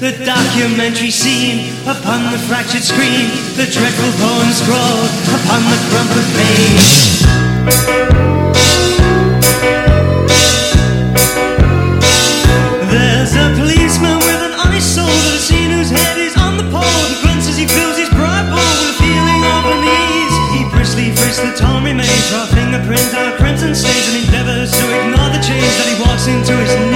the documentary scene upon the fractured screen, the dreadful poem scrawled upon the crumpled page. There's a policeman with an honest soul that has seen whose head is on the pole. He grunts as he fills his pride bowl with a feeling of unease. He briskly frisks the torn remains, raw fingerprint on crimson stains, and endeavors to ignore the change that he walks into his knees.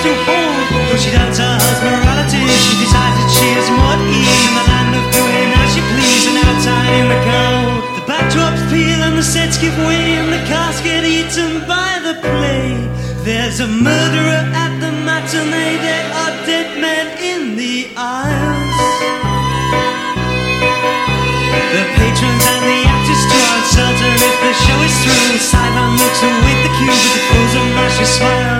To hold But she doubts her husband's morality She decides that she is more at ease In the land of doing as she please And outside in the cold The backdrops peel and the sets give way And the cast get eaten by the play There's a murderer at the matinee There are dead men in the aisles the patrons and the actors are uncertain if the show is through. Sideline looks await the cue with the frozen mashes smiles. At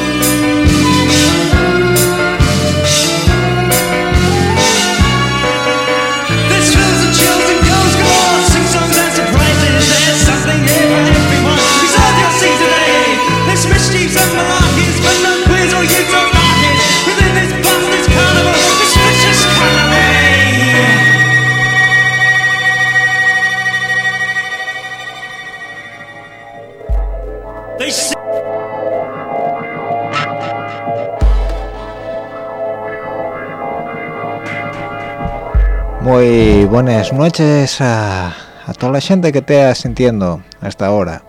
Buenas noches a, toda la gente que te sintiendo hasta ahora.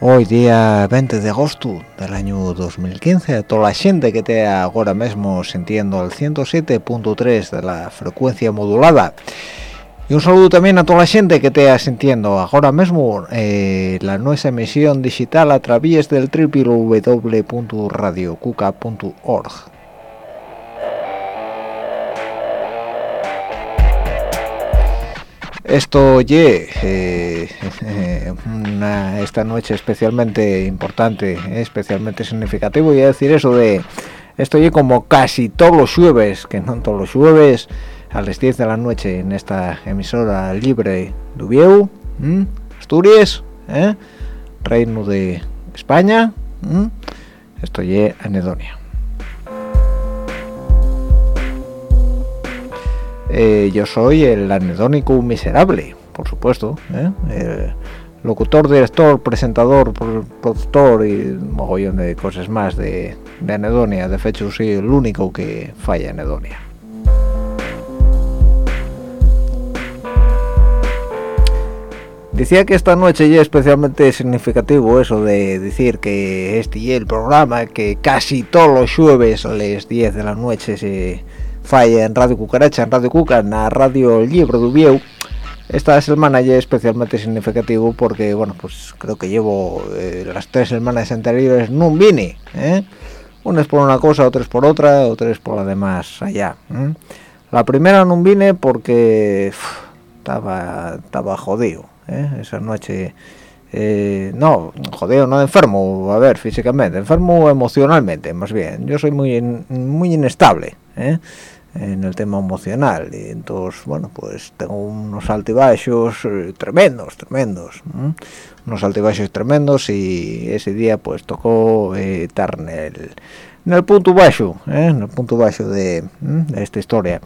Hoy día 20 de agosto del año 2015, a toda la gente que te ahora mismo sintiendo el 107.3 de la frecuencia modulada. Y un saludo también a toda la gente que te sintiendo ahora mismo eh, la nueva emisión digital a través del www.radiocuca.org. Esto ye eh, una- esta noche especialmente importante, eh, especialmente significativo. Y a decir eso de esto ye como casi todos los jueves, que no todos los jueves, a las 10 de la noche en esta emisora libre de Ubieu. Asturias, ¿eh? Reino de España. Esto ye anedonia. Eh, yo soy el anedónico miserable, por supuesto. ¿eh? Locutor, director, presentador, pro- productor y un mogollón de cosas más de, de anedonia. De hecho, soy el único que falla anedonia. Decía que esta noche ya es especialmente significativo eso de decir que este y el programa que casi todos los jueves a las 10 de la noche se falla en Radio Cucaracha, en Radio Cuca, en la Radio Libro de Ubieu, esta semana es especialmente significativo porque bueno pues creo que llevo eh, las tres semanas anteriores no vine ¿eh? unas por una cosa otras por otra otras por la demás allá la primera no vine porque estaba estaba jodido ¿eh? esa noche eh, no, jodido, no enfermo, a ver, físicamente, enfermo emocionalmente, más bien. Yo soy muy muy inestable, ¿eh? En el tema emocional. Y entonces bueno pues tengo unos altibajos eh, tremendos tremendos unos altibajos tremendos y ese día pues tocó estar en el, el punto bajo ¿eh? en el punto bajo de, esta historia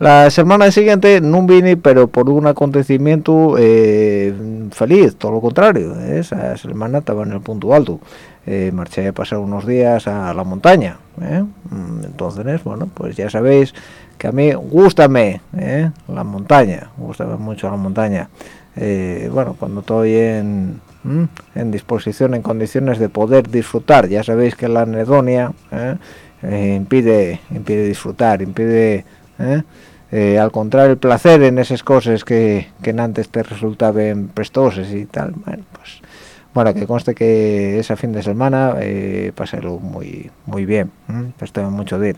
la semana siguiente no vine pero por un acontecimiento eh, feliz todo lo contrario esa semana estaba en el punto alto. Eh, marché a pasar unos días a la montaña ¿eh? mm, entonces bueno pues ya sabéis que a mí gustame ¿eh? la montaña gustame mucho la montaña. Bueno cuando estoy en en disposición en condiciones de poder disfrutar ya sabéis que la anedonia impide impide disfrutar impide al contrario el placer en esas cosas que, que antes te resultaban prestosas y tal bueno pues bueno que conste que ese fin de semana eh, muy muy bien pues tengo mucho de ir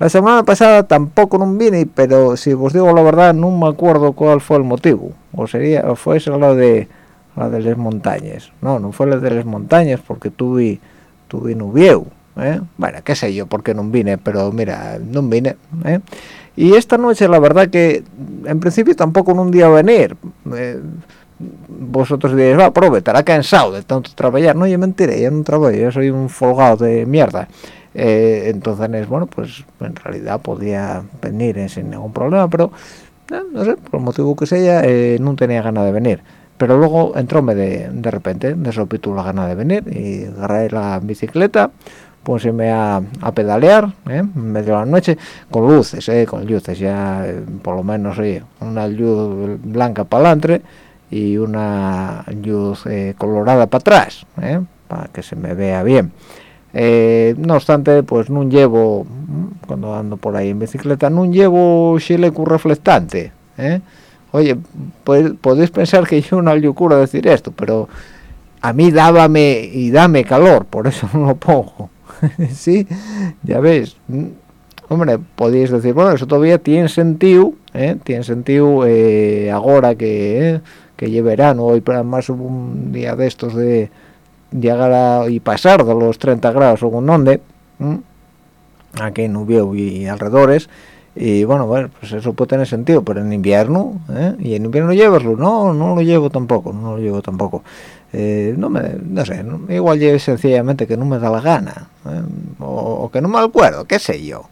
la semana pasada tampoco no vine pero si os digo la verdad no me acuerdo cuál fue el motivo. O sería o fue eso lo de la de las montañas. No no fue la de las montañas porque tuve tuve nubieu ¿eh? bueno qué sé yo por qué no vine pero mira no vine ¿eh? Y esta noche la verdad que en principio tampoco en un día venir eh, vosotros diréis, va, prove, estará cansado de tanto trabajar. No, yo mentiré, yo no trabajo, yo soy un folgado de mierda. Eh, entonces, bueno, pues en realidad podía venir sin ningún problema, pero eh, no sé, por el motivo que sea, eh, no tenía ganas de venir. Pero luego entróme de, de repente, de sopito la gana de venir y agarré la bicicleta, puseme a, a pedalear en medio de la noche con luces, con luces, ya por lo menos una luz blanca para adelante y una luz eh, colorada para atrás ¿eh? para que se me vea bien. Eh, no obstante pues no llevo cuando ando por ahí en bicicleta no llevo chaleco reflectante oye pues, podéis pensar que yo una locura decir esto pero a mí dábame y dame calor por eso no lo pongo sí ya ves hombre podéis decir bueno eso todavía tiene sentido tiene sentido ahora que que lleve verano hoy para más un día de estos de llegar y pasar de los 30 grados con donde aquí en Ubieu y alrededores y bueno, bueno, pues eso puede tener sentido, pero en invierno, ¿eh? y en invierno llevarlo, no, no lo llevo tampoco, no lo llevo tampoco. Eh, no me, no sé, igual lleve sencillamente que no me da la gana, ¿eh? o, que no me acuerdo, qué sé yo,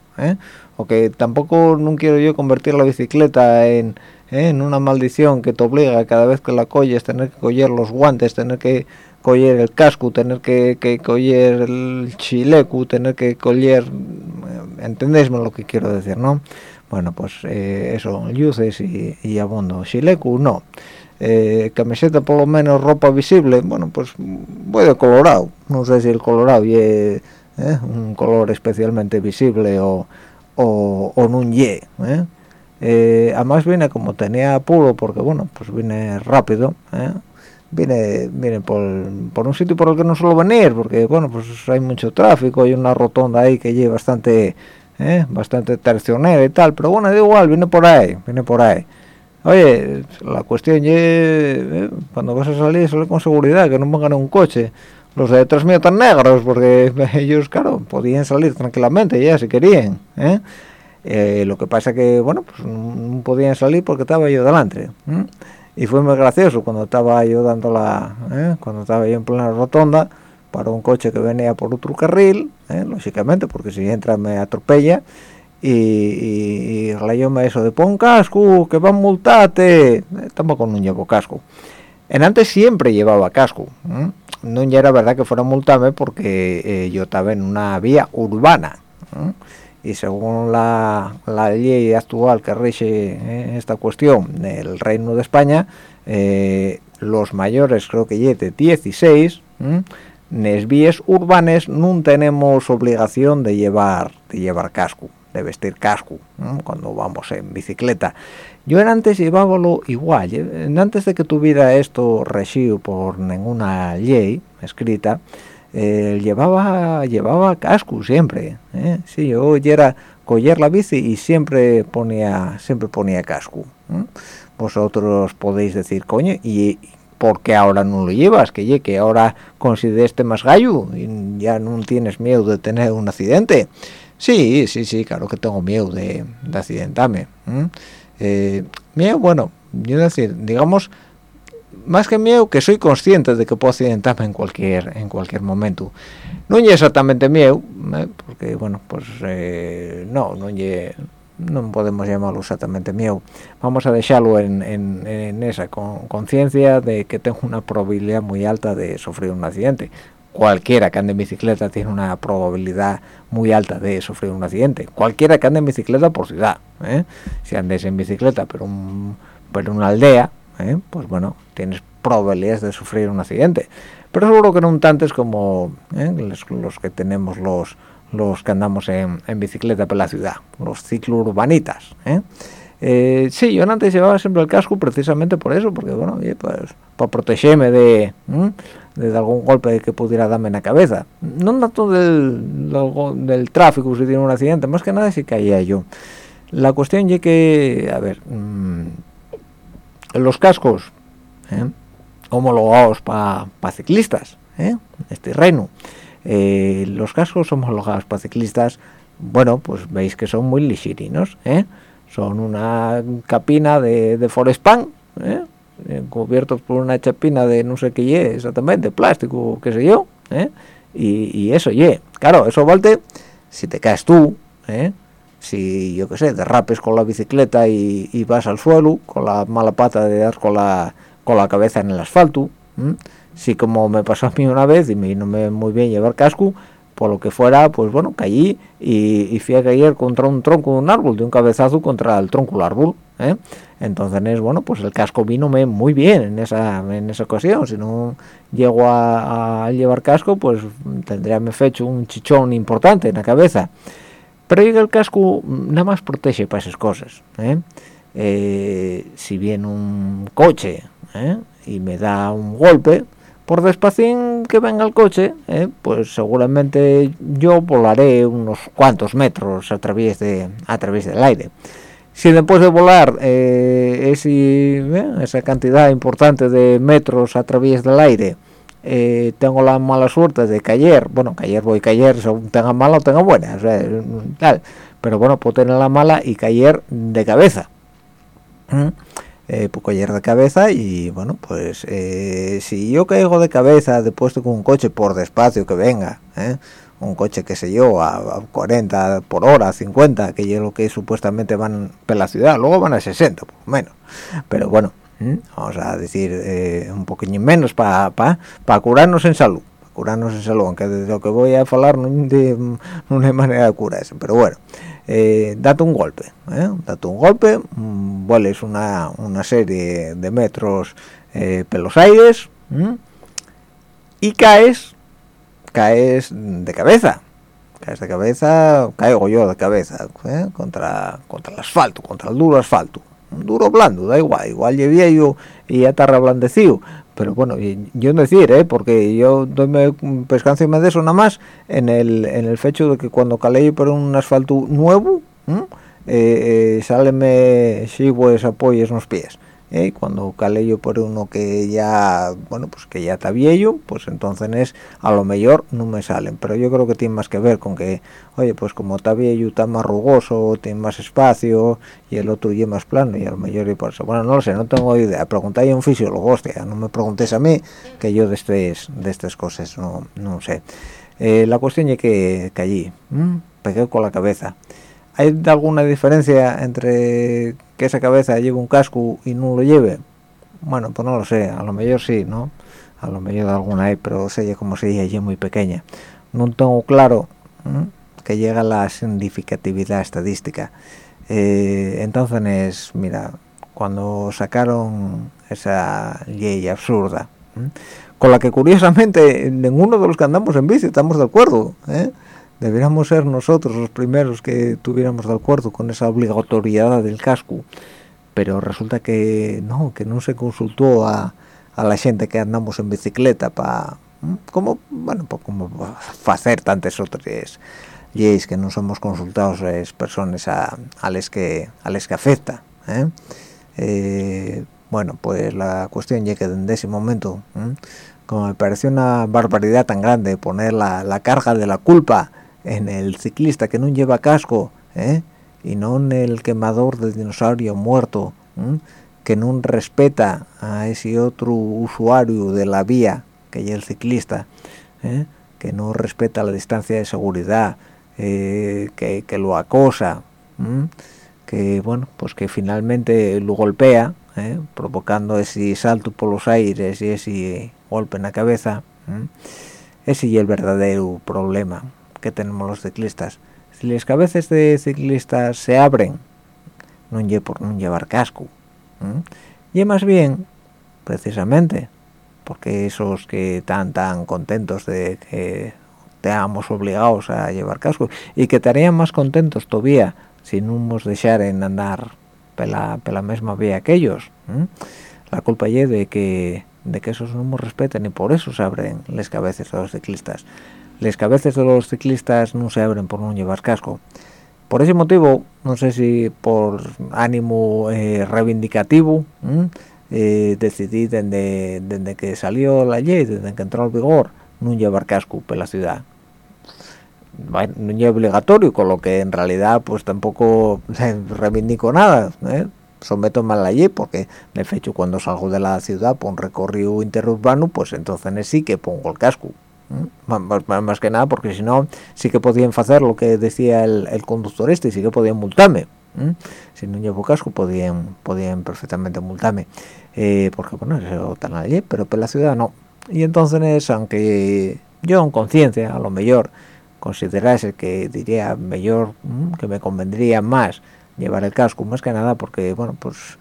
o que tampoco no quiero yo convertir la bicicleta en, en una maldición que te obliga cada vez que la colles tener que coger los guantes, tener que coger el casco, tener que, que coger el chilecu, tener que coger, eh, entendéisme lo que quiero decir, ¿no? Bueno, pues eh, eso, luces y, y abondo. Chilecu, no. Eh, camiseta por lo menos ropa visible, bueno, pues voy de colorado. No sé si el colorado y eh, un color especialmente visible o, o, o un ye, ¿eh? Eh, además viene como tenía apuro porque bueno pues viene rápido viene viene por, por, un sitio por el que no suelo venir porque bueno pues hay mucho tráfico hay una rotonda ahí que lleva bastante ¿eh? bastante tercionera y tal pero bueno da igual viene por ahí viene por ahí oye la cuestión es cuando vas a salir sale con seguridad que no pongan un coche los de detrás mío tan negros porque ellos claro podían salir tranquilamente ya si querían ¿eh? Eh, lo que pasa que, bueno, pues no podían salir porque estaba yo delante. Y fue muy gracioso cuando estaba yo dando la, ¿eh? cuando estaba yo en plena rotonda para un coche que venía por otro carril, ¿eh? lógicamente, porque si entra me atropella. Y, y, y eso de pon casco, que van a multarte. tampoco no llevo casco. En antes siempre llevaba casco. No era verdad que fuera a multarme porque yo estaba en una vía urbana y según la, ley actual que rige eh, esta cuestión del Reino de España, eh, los mayores, creo que ya de 16, en vías urbanas no tenemos obligación de llevar, de llevar casco, de vestir casco cuando vamos en bicicleta. yo antes llevábalo igual antes de que tuviera esto regido por ninguna ley escrita eh, llevaba llevaba casco siempre ¿eh? sí yo era coger la bici y siempre ponía siempre ponía casco vosotros podéis decir coño y ¿por qué ahora no lo llevas? Que que ahora consideraste más gallo y ya no tienes miedo de tener un accidente. Sí, sí, sí, claro que tengo miedo de, accidentarme. Eh, miedo, bueno, yo decir, digamos, más que miedo, que soy consciente de que puedo accidentarme en cualquier en cualquier momento. No es exactamente miedo, ¿eh? porque, bueno, pues eh, no, no no podemos llamarlo exactamente miedo vamos a dejarlo en, en, esa conciencia de que tengo una probabilidad muy alta de sufrir un accidente cualquiera que ande en bicicleta tiene una probabilidad muy alta de sufrir un accidente cualquiera que ande en bicicleta por ciudad ¿eh? si andes en bicicleta pero un una aldea ¿eh? pues bueno tienes probabilidades de sufrir un accidente pero seguro que no tantos como ¿eh? los que tenemos los los que andamos en, bicicleta por la ciudad, los ciclourbanitas. ¿eh? ¿eh? sí, yo antes llevaba siempre el casco precisamente por eso, porque bueno, pues para protegerme de, de algún golpe que pudiera darme en la cabeza. No tanto del, del, tráfico si tiene un accidente, más que nada si caía yo. La cuestión es que, a ver, mm, los cascos ¿eh? homologados para ciclistas, ¿eh? este reino, eh, los cascos homologados para ciclistas, bueno, pues veis que son muy ligerinos, ¿eh? Son una capina de, de Forespan, ¿eh? ¿Eh? cubiertos por una chapina de no sé qué exactamente, plástico, qué sé yo, ¿eh? y, eso, ye. Claro, eso vale si te caes tú, ¿eh? si yo qué sé, derrapes con la bicicleta y, vas al suelo, con la mala pata de dar con la, con la cabeza en el asfalto, si como me pasó a mí una vez y me vino muy bien llevar casco por lo que fuera pues bueno caí y, fui a caer contra un tronco de un árbol de un cabezazo contra el tronco del árbol ¿eh? entonces bueno pues el casco vino muy bien en esa en esa ocasión si no llego a, llevar casco pues tendría me fecho un chichón importante en la cabeza pero el casco nada más protege para esas cosas ¿eh? Eh, si viene un coche y me da un golpe por despacín que venga el coche, eh, pues seguramente yo volaré unos cuantos metros a través de a través del aire. Si después de volar eh, eh, esa cantidad importante de metros a través del aire tengo la mala suerte de caer, bueno, caer voy a caer, tenga mala o tenga buena, tal, pero bueno, puedo tener la mala y caer de cabeza eh, poco ayer de cabeza y bueno pues eh, si yo caigo de cabeza después con un coche por despacio que venga ¿eh? Un coche que sé yo a, 40 por hora 50 que es lo que supuestamente van por la ciudad luego van a 60 por menos. Pero bueno vamos a decir eh, un poquillo menos para para curarnos en salud curarnos en salud aunque de lo que voy a hablar no, de, no hay manera de curarse pero bueno eh, date un golpe, ¿eh? date un golpe, mm, vueles una, una, serie de metros pelos aires y caes, caes de cabeza, caes de cabeza, caigo yo de cabeza ¿eh? contra, contra el asfalto, contra el duro asfalto, duro blando, da igual, igual llevé yo y ya está reblandecido, pero bueno yo no decir ¿eh? porque yo doy pescancio y me de eso nada más en el en el fecho de que cuando calé por un asfalto nuevo eh, eh, sale me si pues apoyes los pies ¿eh? cuando cale yo por uno que ya bueno pues que ya está viejo pues entonces es a lo mejor no me salen. Pero yo creo que tiene más que ver con que oye pues como está viejo está más rugoso tiene más espacio y el otro ya más plano y a lo mejor y por eso. Bueno no lo sé no tengo idea. Preguntáis a un fisiólogo hostia no me preguntéis a mí que yo de estas de estas cosas no no sé. Eh, la cuestión es que caí pegué con la cabeza ¿Hay alguna diferencia entre que esa cabeza lleve un casco y no lo lleve? Bueno, pues no lo sé, a lo mejor sí, ¿no? A lo mejor alguna hay, pero sé como se dice, muy pequeña. No tengo claro que llega la significatividad estadística. Eh, entonces, mira, cuando sacaron esa ley absurda, con la que curiosamente ninguno de los que andamos en bici estamos de acuerdo, ¿eh? Deberíamos ser nosotros los primeros que tuviéramos de acuerdo con esa obligatoriedad del casco pero resulta que no que no se consultó a, a la gente que andamos en bicicleta para como bueno pues como hacer tantas otras leyes que no somos consultados es personas a, a les que a les que afecta ¿eh? Eh, bueno pues la cuestión ya que en ese momento como me pareció una barbaridad tan grande poner la, la, carga de la culpa en el ciclista que no lleva casco ¿eh? y no en el quemador del dinosaurio muerto que no respeta a ese otro usuario de la vía que es el ciclista ¿eh? que no respeta la distancia de seguridad eh, que, que, lo acosa que bueno pues que finalmente lo golpea ¿eh? provocando ese salto por los aires y ese golpe en la cabeza ese es el verdadero problema que tenemos los ciclistas. Si las cabezas de ciclistas se abren no lleve por no llevar casco y más bien precisamente porque esos que están tan contentos de que teamos obligados a llevar casco y que estarían más contentos todavía si no nos en andar pela, la misma vía que ellos la culpa es de que de que esos no nos respeten y por eso se abren las cabezas de los ciclistas las cabezas de los ciclistas no se abren por no llevar casco. Por ese motivo no sé si por ánimo eh, reivindicativo eh, decidí desde, desde que salió la ley desde que entró en vigor no llevar casco en la ciudad. Bueno, no es obligatorio, con lo que en realidad pues tampoco reivindico nada, ¿eh? someto mal ley porque de hecho cuando salgo de la ciudad por un recorrido interurbano pues entonces sí que pongo el casco más, que nada porque si no sí que podían hacer lo que decía el, conductor este sí que podían multarme si no llevo casco podían podían perfectamente multarme. Eh, porque bueno eso tan ley pero en la ciudad no. Y entonces aunque yo en conciencia a lo mejor considerase que diría mejor que me convendría más llevar el casco más que nada porque bueno pues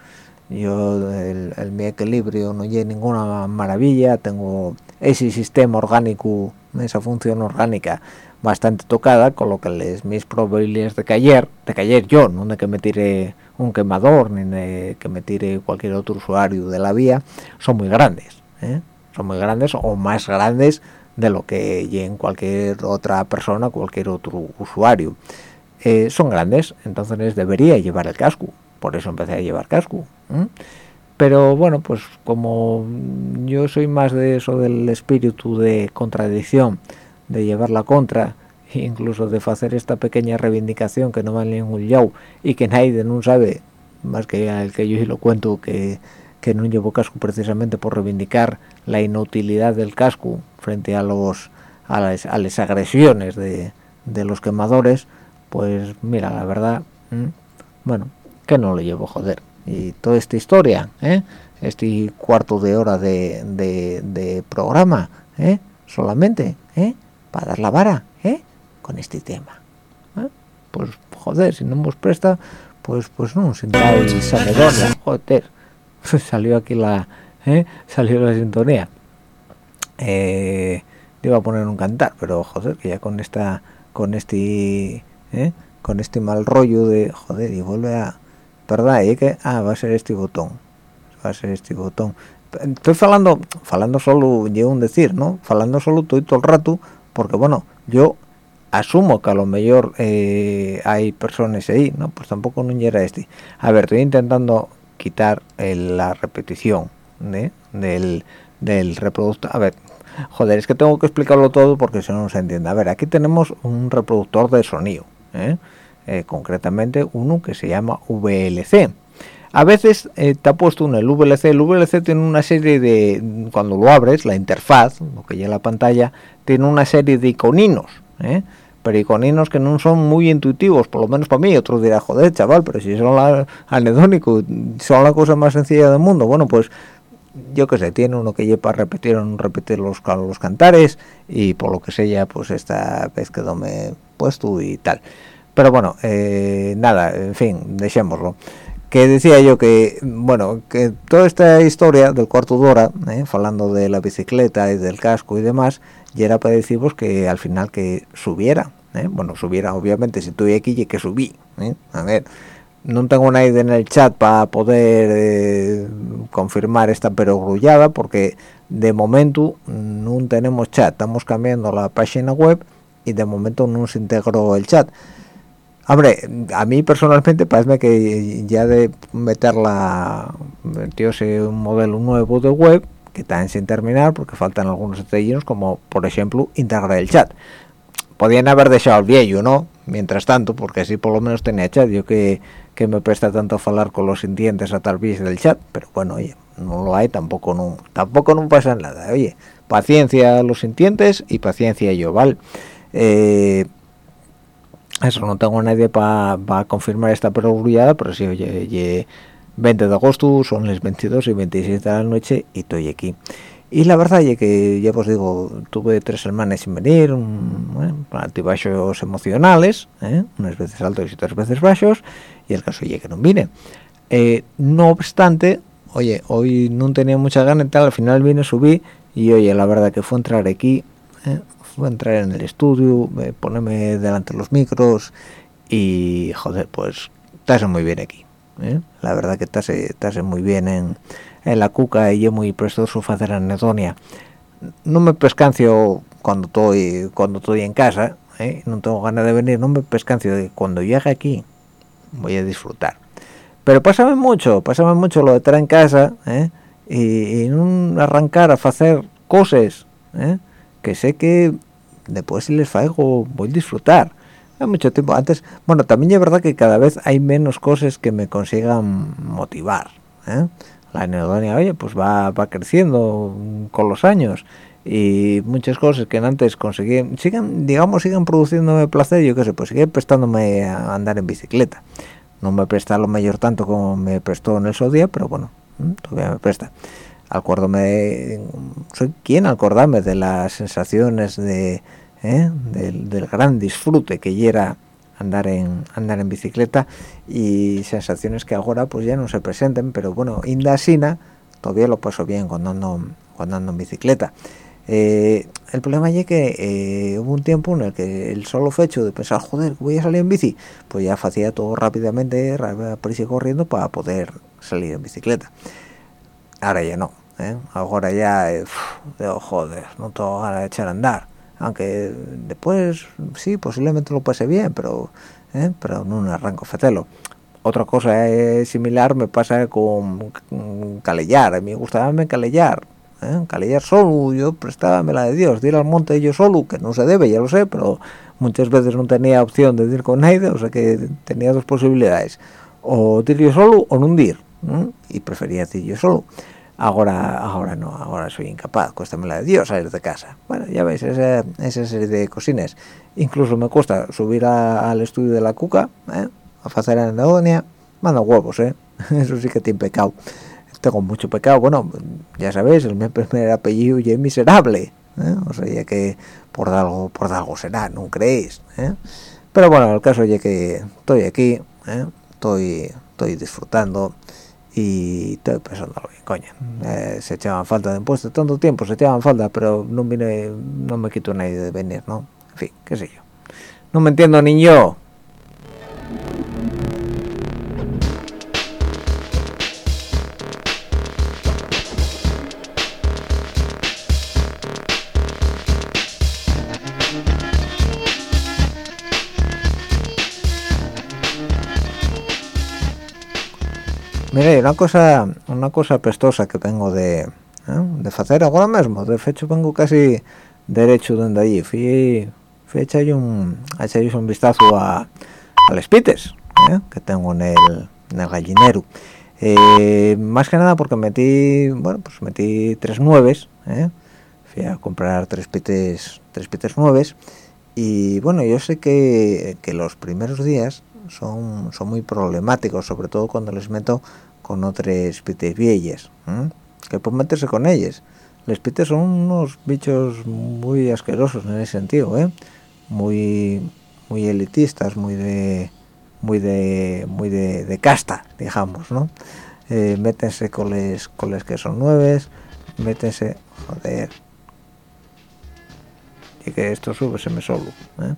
yo el, mi equilibrio no hay ninguna maravilla tengo ese sistema orgánico esa función orgánica bastante tocada con lo que les mis probabilidades de caer de caer yo no de que me tire un quemador ni de que me tire cualquier otro usuario de la vía son muy grandes ¿eh? son muy grandes o más grandes de lo que en cualquier otra persona, cualquier otro usuario. Eh, son grandes, entonces debería llevar el casco, por eso empecé a llevar casco. Pero bueno, pues como yo soy más de eso del espíritu de contradicción, de llevar la contra, incluso de hacer esta pequeña reivindicación que no vale ningún yao y que nadie no sabe, más que el que yo lo cuento, que que no llevo casco precisamente por reivindicar la inutilidad del casco frente a los a las, agresiones de, los quemadores pues mira la verdad bueno que no lo llevo joder y toda esta historia ¿eh? este cuarto de hora de, de, programa ¿eh? solamente ¿eh? para dar la vara con este tema pues joder si no nos presta pues pues no sentáis joder salió aquí la salió la sintonía eh, iba a poner un cantar pero joder que ya con esta con este con este mal rollo de joder y vuelve a verdad y que ah va a ser este botón va a ser este botón estoy falando falando solo llevo un decir no falando solo todo, todo el rato porque bueno yo asumo que a lo mejor eh, hay personas ahí no pues tampoco no era este a ver estoy intentando quitar la repetición del, del reproductor. A ver, joder, es que tengo que explicarlo todo porque si no, no se entiende. A ver, aquí tenemos un reproductor de sonido, ¿eh? Eh, concretamente uno que se llama VLC. A veces eh, te ha puesto en el VLC. El VLC tiene una serie de, cuando lo abres, la interfaz, lo que ya la pantalla, tiene una serie de iconinos. ¿eh? periconinos que no son muy intuitivos, por lo menos para mí, otros dirán, joder, chaval, pero si son la, anedónico, son la cosa más sencilla del mundo, bueno, pues yo que sé, tiene uno que lleva para repetir o no repetir los, los cantares y por lo que sea, pues esta vez quedó me puesto y tal. Pero bueno, eh, nada, en fin, dejémoslo. Que decía yo que, bueno, que toda esta historia del cuarto de hora, eh, hablando de la bicicleta y del casco y demás, y era para deciros que al final que subiera, ¿eh? bueno, subiera obviamente si estoy aquí y que subí, ¿eh? a ver, no tengo nadie en el chat para poder confirmar esta perogrullada porque de momento no tenemos chat estamos cambiando la página web y de momento no se integró el chat hombre a mí personalmente parece que ya de meterla metióse un modelo nuevo de web que está sin terminar porque faltan algunos detalles como por ejemplo integrar el chat. Podían haber dejado el viejo no mientras tanto porque así por lo menos tenía chat. Yo que que me presta tanto a hablar con los sintientes a través del chat, pero bueno, oye, no lo hay, tampoco no, tampoco no pasa nada, oye, paciencia los sintientes y paciencia yo, ¿vale? Eh, eso, no tengo nadie para confirmar esta perogrullada, pero sí, oye, 20 de agosto, son las 22 y 27 de la noche y estoy aquí. Y la verdad es que, ya os digo, tuve tres semanas sin venir, un, altibajos emocionales, ¿eh? unas veces altos y otras veces bajos, y el caso es que no vine. Eh, no obstante, oye, hoy no tenía mucha ganas y tal, al final vine, subí, y oye, la verdad que fue entrar aquí, ¿eh? Fue entrar en el estudio, ponerme delante de los micros, y joder, pues, estás muy bien aquí. La verdad que estás, muy bien en en la cuca y es muy prestoso hacer anedonia no me pescancio cuando estoy cuando estoy en casa ¿eh? no tengo ganas de venir no me pescancio de cuando llegue aquí voy a disfrutar pero pásame mucho pásame mucho lo de estar en casa ¿eh? y, no arrancar a hacer cosas ¿eh? que sé que después si les faigo voy a disfrutar. Hay mucho tiempo. Antes bueno también es verdad que cada vez hay menos cosas que me consigan motivar ¿eh? la anedonia oye pues va, va creciendo con los años y muchas cosas que antes conseguí siguen digamos siguen produciéndome placer yo qué sé pues sigue prestándome a andar en bicicleta. No me presta lo mayor tanto como me prestó en esos días pero bueno todavía me presta acuérdome soy quien acordarme de las sensaciones de ¿eh? del, gran disfrute que era andar en andar en bicicleta y sensaciones que ahora pues ya no se presenten pero bueno indasina todavía lo paso bien cuando ando cuando ando en bicicleta eh, el problema es que eh, hubo un tiempo en el que el solo hecho de pensar joder voy a salir en bici pues ya hacía todo rápidamente prisa corriendo para poder salir en bicicleta ahora ya no ¿eh? ahora ya joder no tengo ganas de echar a andar aunque después sí posiblemente lo pase bien pero ¿eh? pero no un arranco fetelo otra cosa similar me pasa con, calellar a mí me gustaba calellar ¿eh? calellar solo yo prestaba la de Dios de ir al monte yo solo que no se debe ya lo sé pero muchas veces no tenía opción de ir con nadie o sea que tenía dos posibilidades o ir yo solo o no ir y prefería ir yo solo ahora ahora no ahora soy incapaz cuesta la de Dios salir de casa bueno ya veis esa, esa serie de cosines incluso me cuesta subir al estudio de la cuca ¿eh? a hacer anedonia manda huevos eh eso sí que tiene pecado tengo mucho pecado bueno ya sabéis el mi primer apellido es miserable ¿eh? o sea ya que por algo por algo será no creéis ¿eh? pero bueno el caso es que estoy aquí ¿eh? estoy estoy disfrutando y estoy pensándolo bien, coño. Eh, se echaban falta de impuestos, tanto tiempo se echaban falta, pero no vine, no me quito nadie de venir, ¿no? En fin, qué sé yo. No me entiendo ni yo. Mire, una cosa, una cosa pestosa que tengo de, ¿eh? de hacer ahora mismo. De hecho, vengo casi derecho donde allí. Fui, fui a echarle un, a un vistazo a, a los pites ¿eh? que tengo en el, en el gallinero. Eh, más que nada porque metí, bueno, pues metí tres nueves. Fui a comprar tres pites, tres pites nueves. Y bueno, yo sé que, que los primeros días son, son muy problemáticos, sobre todo cuando les meto con otras pites viejas que pueden meterse con ellas los pites son unos bichos muy asquerosos en ese sentido ¿eh? muy muy elitistas muy de muy de muy de, casta digamos no eh, métense con les con les que son nueves métense joder y que esto súbeseme solo ¿eh?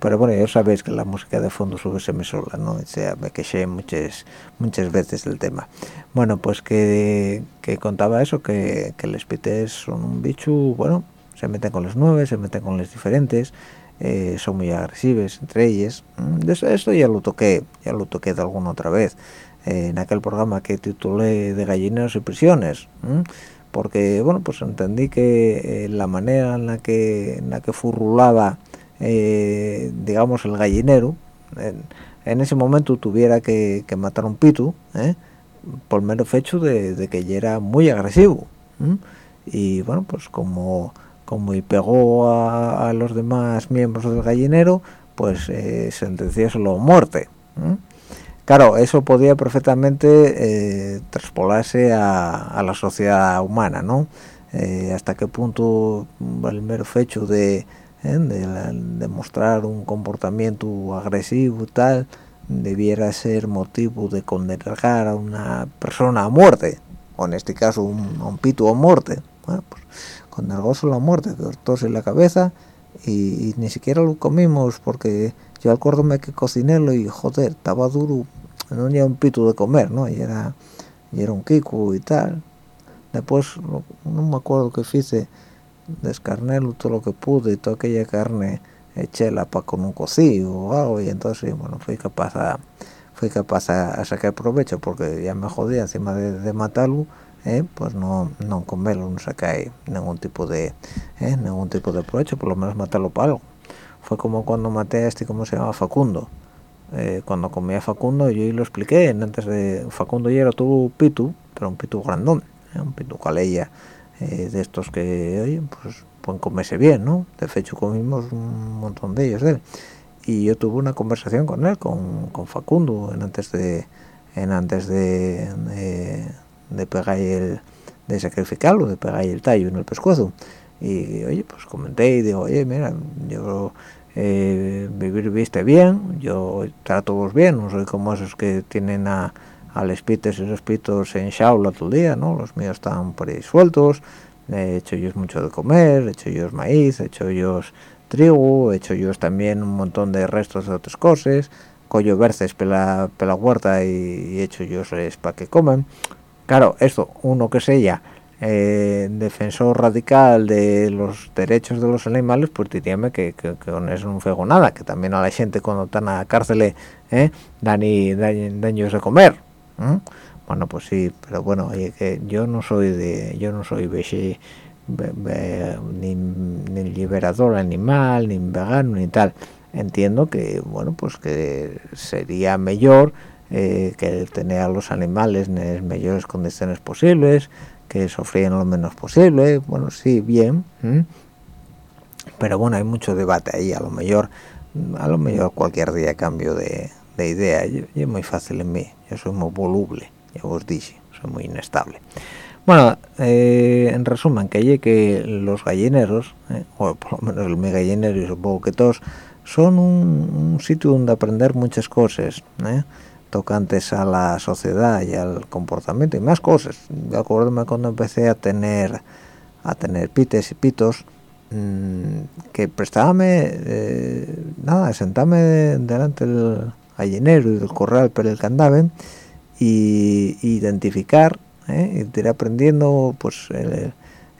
pero bueno ya sabéis que la música de fondo súbeseme sola no o sea me quejé muchas muchas veces del tema. Bueno pues que, que contaba eso que, que los pites son un bicho bueno se meten con los nueve se meten con los diferentes eh, son muy agresivos entre ellos. Mm, esto ya lo toqué ya lo toqué de alguna otra vez eh, en aquel programa que titulé de gallineros y prisiones porque bueno pues entendí que eh, la manera en la que en la que furrulaba eh, digamos el gallinero en, ese momento tuviera que, matar un pitu ¿eh? por mero hecho de, que ya era muy agresivo y bueno pues como como y pegó a, los demás miembros del gallinero pues sentenció solo muerte Claro, eso podía perfectamente eh, traspolarse a, la sociedad humana, ¿no? Eh, hasta qué punto el mero hecho de, eh, de, mostrar un comportamiento agresivo y tal debiera ser motivo de condenar a una persona a muerte, o en este caso un, un pito a muerte. Bueno, pues condenó solo a muerte, cortóse en la cabeza y, ni siquiera lo comimos porque yo acuérdome que cocinélo y joder, estaba duro no había un pito de comer, ¿no? Y era, y era un kiko y tal. Después, no, me acuerdo qué hice, descarnélo todo lo que pude y toda aquella carne echéla para con un cocido o algo y entonces, bueno, fui capaz a, fui capaz a, sacar provecho porque ya me jodía encima de, matarlo, ¿eh? pues no, no comerlo, no sacar ningún tipo de, ¿eh? ningún tipo de provecho, por lo menos matarlo para algo. Fue como cuando maté a este, ¿cómo se llama? Facundo. Eh, cuando comía Facundo yo lo expliqué antes de Facundo ya era todo pitu pero un pitu grandón ¿eh? un pitu calella eh, de estos que oye pues pueden comerse bien no de hecho comimos un montón de ellos él. Y yo tuve una conversación con él con, con Facundo en antes de en antes de, de, pegar el de sacrificarlo de pegar el tallo en el pescuezo y oye pues comenté y digo oye mira yo eh, vivir viste bien, yo trato vos bien, no soy como esos que tienen a, a y los pitos en shaula todo el día, ¿no? Los míos están por ahí sueltos, he hecho yo mucho de comer, he hecho yo maíz, he hecho yo trigo, he hecho yo también un montón de restos de otras cosas, collo verces pela, pela huerta y, he hecho yo para que comen. Claro, esto, uno que sea eh, defensor radical de los derechos de los animales, pues diríame que, con eso no fuego nada, que también a la gente cuando están a la cárcel eh, dan, y, daños de comer. Bueno, pues sí, pero bueno, yo no soy de, yo no soy ni, ni liberador animal, ni vegano, ni tal. Entiendo que, bueno, pues que sería mejor eh, que tener a los animales en las mejores condiciones posibles, que sufrían lo menos posible, bueno, sí, bien, pero bueno, hay mucho debate ahí, a lo mejor, a lo mejor cualquier día cambio de, idea, yo, es muy fácil en mí, yo soy muy voluble, ya os dije, soy muy inestable. Bueno, eh, en resumen, que que los gallineros, eh, o por lo menos el mi gallinero y supongo que todos, son un, sitio donde aprender muchas cosas, ¿eh? Tocantes a la sociedad y al comportamiento y más cosas. Yo acuerdo cuando empecé a tener a tener pites y pitos mmm, que prestábame eh, nada, sentarme delante del gallinero y del corral pero el que y, identificar eh, y ir aprendiendo pues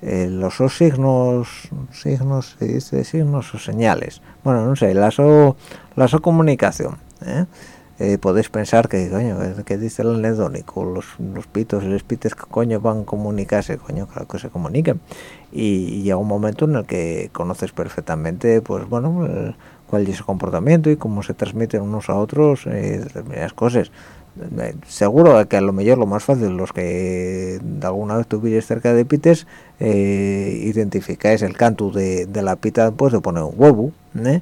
los signos signos se dice signos o señales bueno no sé la so, la so comunicación ¿eh? Eh, podéis pensar que, coño, que dice el anedónico, los, los pitos y los pites que coño van a comunicarse, coño, claro que se comuniquen. Y, llega un momento en el que conoces perfectamente, pues bueno, cuál es su comportamiento y cómo se transmiten unos a otros eh, determinadas cosas. Eh, seguro que a lo mejor lo más fácil, los que alguna vez tuvierais cerca de pites, eh, identificáis el canto de, de la pita, pues de poner un huevo, ¿eh?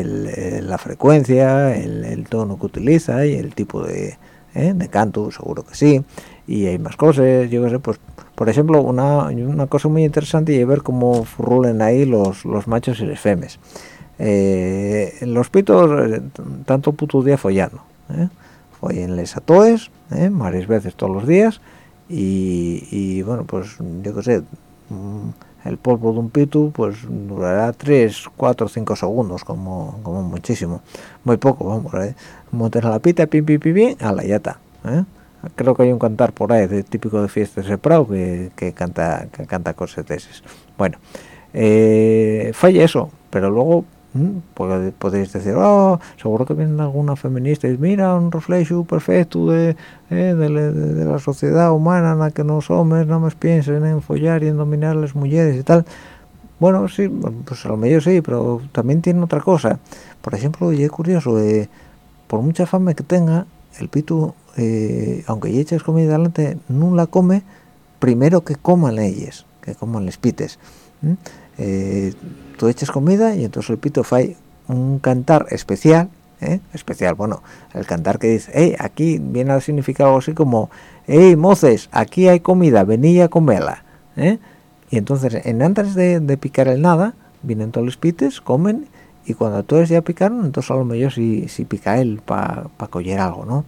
El, la frecuencia, el, tono que utiliza y el tipo de, ¿eh? de canto, seguro que sí. Y hay más cosas, yo qué sé, pues por ejemplo, una, una cosa muy interesante es ver cómo rulen ahí los, los machos y las femes. Eh, los pitos, eh, tanto puto día follando, ¿eh? follenles a todos, ¿eh? varias veces todos los días, y, y bueno, pues yo qué sé, mm, el polvo de un pitu pues durará 3, 4, 5 segundos como, como muchísimo muy poco vamos ¿eh? montar la pita pim pim pim, pim a la yata ¿eh? creo que hay un cantar por ahí de típico de fiestas de Prado que, que canta que canta cosas de esas bueno eh, falla eso pero luego porque podéis decir oh, seguro que viene alguna feminista y mira un reflejo perfecto de, eh, de, la sociedad humana en la que los hombres no más piensen en follar y en dominar a las mujeres y tal. Bueno sí pues a lo mejor sí pero también tiene otra cosa. Por ejemplo y es curioso eh, por mucha fama que tenga el pitu eh, aunque y eches comida adelante no la come primero que coman ellos que coman les pites tú eches comida y entonces el pito fai un cantar especial ¿eh? especial bueno el cantar que dice hey aquí viene a significar algo así como hey moces aquí hay comida vení a comerla ¿eh? y entonces en antes de, picar el nada vienen todos los pites comen y cuando todos ya picaron entonces a lo mejor si, si pica él para pa coger algo no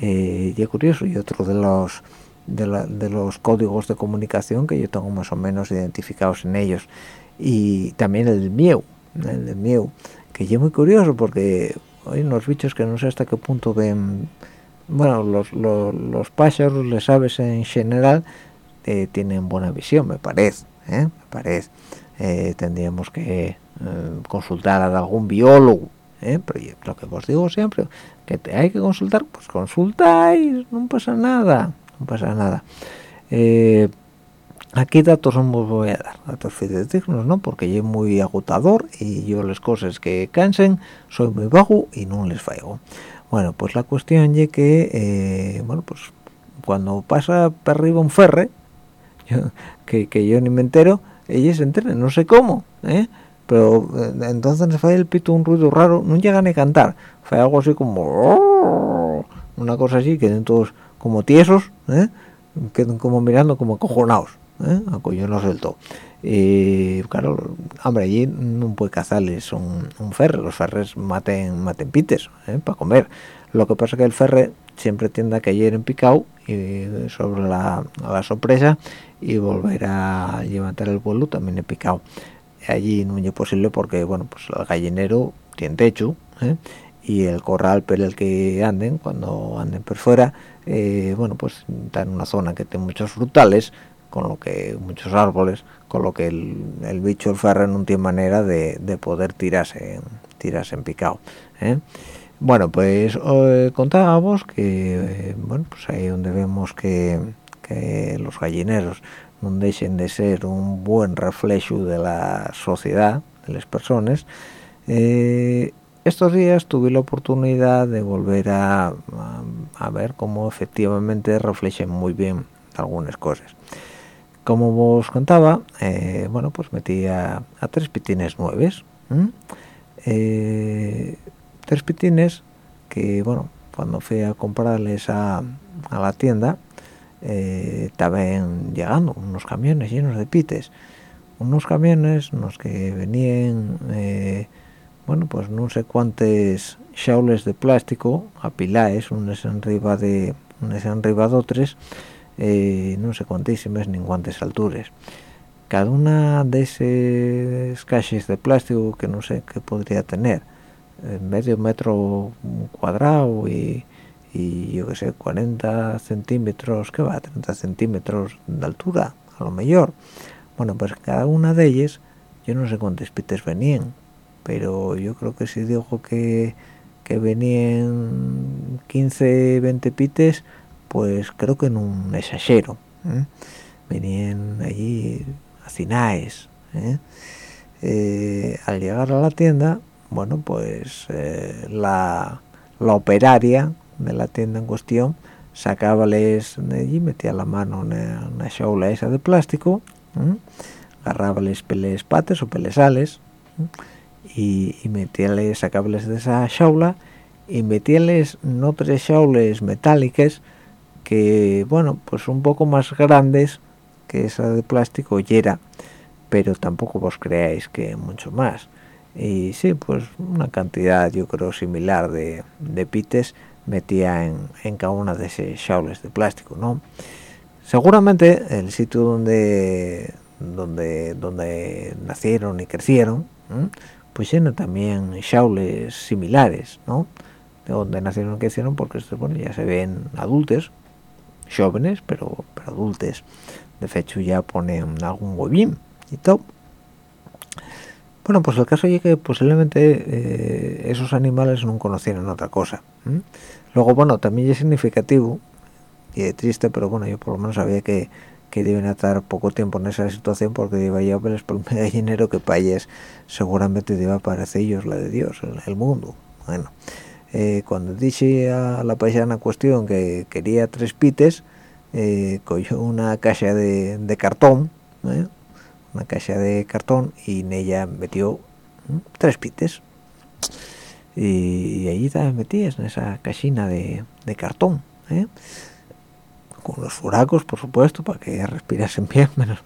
y es curioso y otro de los de, de, los códigos de comunicación que yo tengo más o menos identificados en ellos y también el mieu el mieu que es muy curioso porque hay unos bichos que no sé hasta qué punto ven bueno los, los, los pájaros les aves en general eh, tienen buena visión me parece ¿eh? me parece eh, tendríamos que eh, consultar a algún biólogo ¿eh? pero lo que os digo siempre que te hay que consultar pues consultáis no pasa nada no pasa nada aquí datos os voy a dar datos fidedignos no porque es muy agotador y yo las cosas que cansen soy muy bajo y no les fallo bueno pues la cuestión es que eh, bueno pues cuando pasa por arriba un ferre que, que, yo ni me entero ellos se enteran no sé cómo ¿eh? pero eh, entonces fue el pito un ruido raro no llegan a cantar fue algo así como una cosa así que todos como tiesos ¿eh? quedan como mirando como cojonados ¿eh? acojonados del todo y claro hombre allí no puede cazarles un, un ferre los ferres maten maten pites ¿eh? para comer lo que pasa que el ferre siempre tiende a caer en picado y sobre la, la sorpresa y volver a levantar el vuelo también en picado allí no es posible porque bueno pues el gallinero tiene techo ¿eh? y el corral por el que anden cuando anden por fuera eh, bueno pues está en una zona que tiene muchos frutales con lo que muchos árboles con lo que el, bicho el ferro no tiene manera de, poder tirarse tirarse en picado ¿eh? bueno pues eh, contábamos que bueno pues ahí donde vemos que, que los gallineros no dejen de ser un buen reflejo de la sociedad de las personas estos días tuve la oportunidad de volver a, a, ver cómo efectivamente reflejen muy bien algunas cosas. Como os contaba, eh, bueno, pues metí a, tres pitines nueves. Eh, tres pitines que, bueno, cuando fui a comprarles a, a la tienda, eh, estaban llegando unos camiones llenos de pites. Unos camiones en los que venían bueno pues no sé cuántos xaules de plástico apilaes unos arriba de unos arriba de otros eh, no sé cuantísimas ni cuántas alturas. Cada una de esas cajas de plástico que no sé qué podría tener medio metro cuadrado y, y yo que sé 40 centímetros que va 30 centímetros de altura a lo mejor bueno pues cada una de ellas yo no sé cuántos pites venían pero yo creo que si digo que, que venían 15, 20 pites, pues creo que en un exagero. ¿eh? Venían allí hacinaes. ¿eh? ¿eh? al llegar a la tienda, bueno, pues eh, la, la, operaria de la tienda en cuestión sacábales de allí, metía la mano en una jaula esa de plástico, agarrábales peles pates o pelesales, y, y metíales, sacables de esa jaula y metíales no tres jaulas metálicas que, bueno, pues un poco más grandes que esa de plástico y era, pero tampoco vos creáis que mucho más. Y sí, pues una cantidad, yo creo, similar de, de pites metía en, en cada una de esas jaulas de plástico, ¿no? Seguramente el sitio donde donde donde nacieron y crecieron pues tienen también shaules similares no de donde nacieron y crecieron porque bueno, ya se ven adultos jóvenes pero, pero adultos. De hecho ya ponen algún huevín y todo. Bueno pues el caso es que posiblemente eh, esos animales no conocieran otra cosa luego bueno también es significativo y triste pero bueno yo por lo menos sabía que que deben estar poco tiempo en esa situación porque iba a ver por un gallinero que payes seguramente deba parecer ellos la de Dios el, mundo. Bueno eh, cuando dije a la paisana cuestión que quería tres pites eh, cogió una caja de, cartón ¿eh? una caja de cartón y en ella metió tres pites y, allí también metías en esa cajina de, cartón ¿eh? con los furacos, por supuesto, para que respirasen bien, menos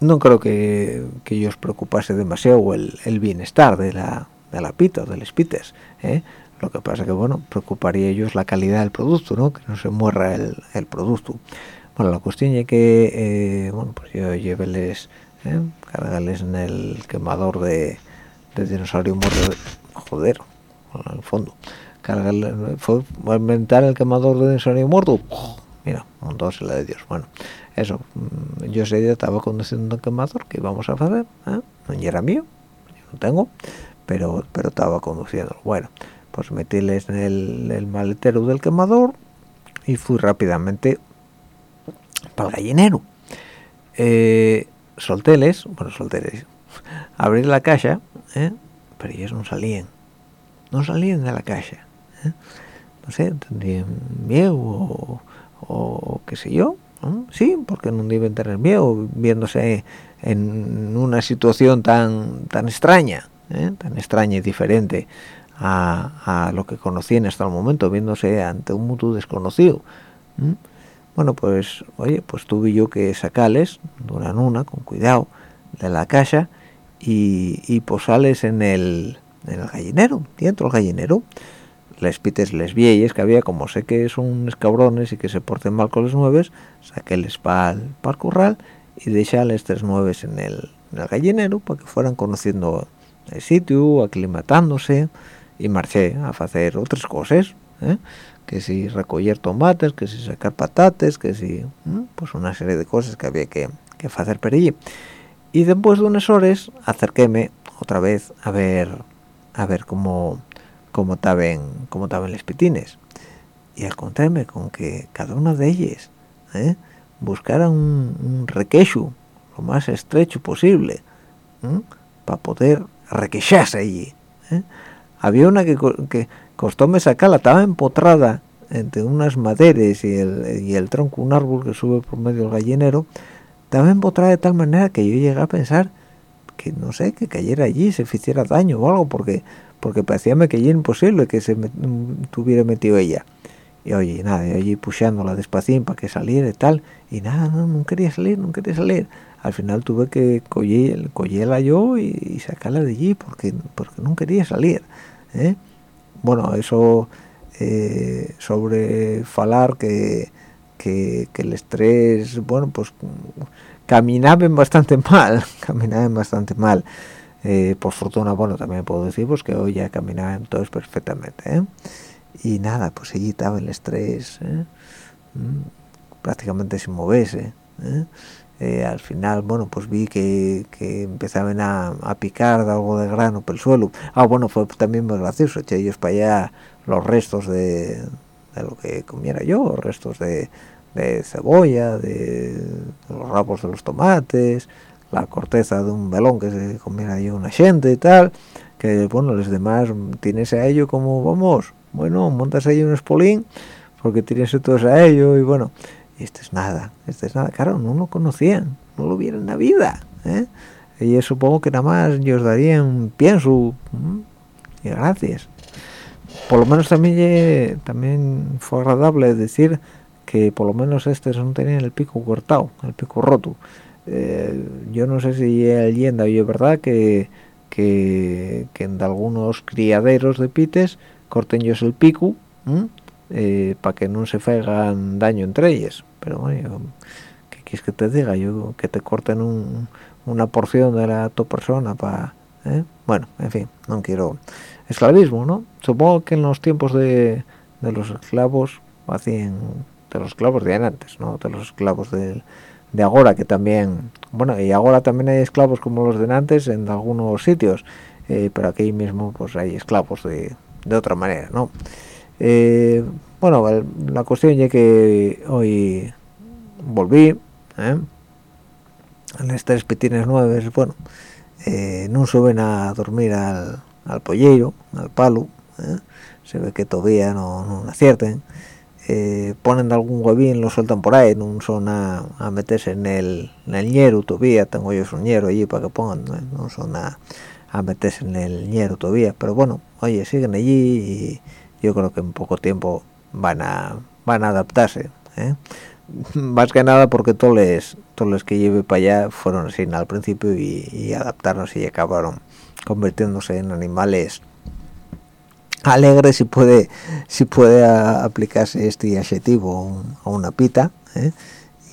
no creo que, que ellos preocupase demasiado el, el, bienestar de la, de la pita, de los pites, ¿eh? Lo que pasa que, bueno, preocuparía ellos la calidad del producto, ¿no? que no se muerra el, el producto. Bueno, la cuestión es que, eh, bueno, pues yo lleveles, ¿eh? en el quemador de, de dinosaurio muerto, joder, al fondo, cargarle, fue inventar el quemador de dinosaurio muerto, mira, montóse la de Dios. Bueno, eso, mm, yo ese día estaba conduciendo un quemador, que íbamos a hacer? ¿Eh? No era mío, yo no tengo, pero pero estaba conduciendo. Bueno, pues metíles en el, maletero del quemador y fui rápidamente para el gallinero. Eh, soltéles, bueno, soltéles, abrí la caja, ¿eh? pero ellos no salían, no salían de la caja. ¿eh? No sé, tendrían miedo o o qué sé yo sí porque no deben tener miedo viéndose en una situación tan tan extraña ¿eh? tan extraña y diferente a, lo que conocían hasta el momento viéndose ante un mundo desconocido bueno pues oye pues tuve yo que sacarles de una en con cuidado de la casa y, y posales en el, en el gallinero dentro del gallinero. Les pites les vieilles que había como sé que son cabrones y que se porten mal con los nueves saquéles para el curral y dejarles tres nueves en el, gallinero para que fueran conociendo el sitio aclimatándose y marché a hacer otras cosas ¿eh? que si recoger tomates que si sacar patates que si pues una serie de cosas que había que, que hacer por allí y después de unas horas acerquéme otra vez a ver a ver cómo como estaban como estaban los pitines y al contrario con que cada una de ellas ¿eh? buscara un, un, requecho lo más estrecho posible para poder requecharse allí ¿eh? Había una que, que costóme sacarla estaba empotrada entre unas maderas y el, y el tronco un árbol que sube por medio del gallinero estaba empotrada de tal manera que yo llegué a pensar que no sé que cayera allí se hiciera daño o algo porque porque parecíame que era imposible que se mm, tuviera metido ella. Y oye nada y allí pushándola despacín para que saliera y tal y nada no, quería salir no quería salir. Al final tuve que cogerla yo y, sacarla de allí porque porque no quería salir ¿eh? bueno eso eh, sobre falar que, que, el estrés bueno pues caminaban bastante mal caminaban bastante mal. Eh, por fortuna bueno también puedo decir pues que hoy ya caminaban todos perfectamente y nada pues allí estaba el estrés mm, prácticamente sin moverse al final bueno pues vi que, que empezaban a, picar de algo de grano por el suelo. Ah bueno fue también muy gracioso eché ellos para allá los restos de, de lo que comiera yo restos de, cebolla de los rabos de los tomates la corteza de un melón que se comiera ahí una gente y tal que bueno los demás tienes a ello como vamos bueno montas ahí un espolín porque tienes todos a ello y bueno este es nada este es nada claro no lo conocían no lo vieron en la vida ¿eh? y supongo que nada más yo os darían pienso y gracias. Por lo menos también también fue agradable decir que por lo menos estos no tenían el pico cortado el pico roto. Eh, yo no sé si es leyenda o es verdad que, que, en algunos criaderos de pites corten ellos el pico eh, para que no se hagan daño entre ellos. Pero bueno quieres que te diga yo que te corten una porción de la tu persona para ¿eh? bueno en fin no quiero esclavismo no supongo que en los tiempos de, de los esclavos de los esclavos de antes no de los esclavos de, de ahora que también bueno y ahora también hay esclavos como los de antes en algunos sitios eh, pero aquí mismo pues hay esclavos de, de otra manera no eh, bueno la cuestión es que hoy volví ¿eh? en estas pitines nueve bueno eh, no suben a dormir al, al polleiro al palo ¿eh? se ve que todavía no, no acierten eh, ponen algún huevín lo sueltan por ahí no son a, meterse en el, en el ñero todavía tengo yo un ñero allí para que pongan no, son a, a, meterse en el ñero todavía pero bueno oye siguen allí y yo creo que en poco tiempo van a van a adaptarse más que nada porque todos los, todos que lleve para allá fueron así al principio y, y adaptarnos y acabaron convirtiéndose en animales alegres si puede si puede aplicarse este adjetivo a una pita ¿eh?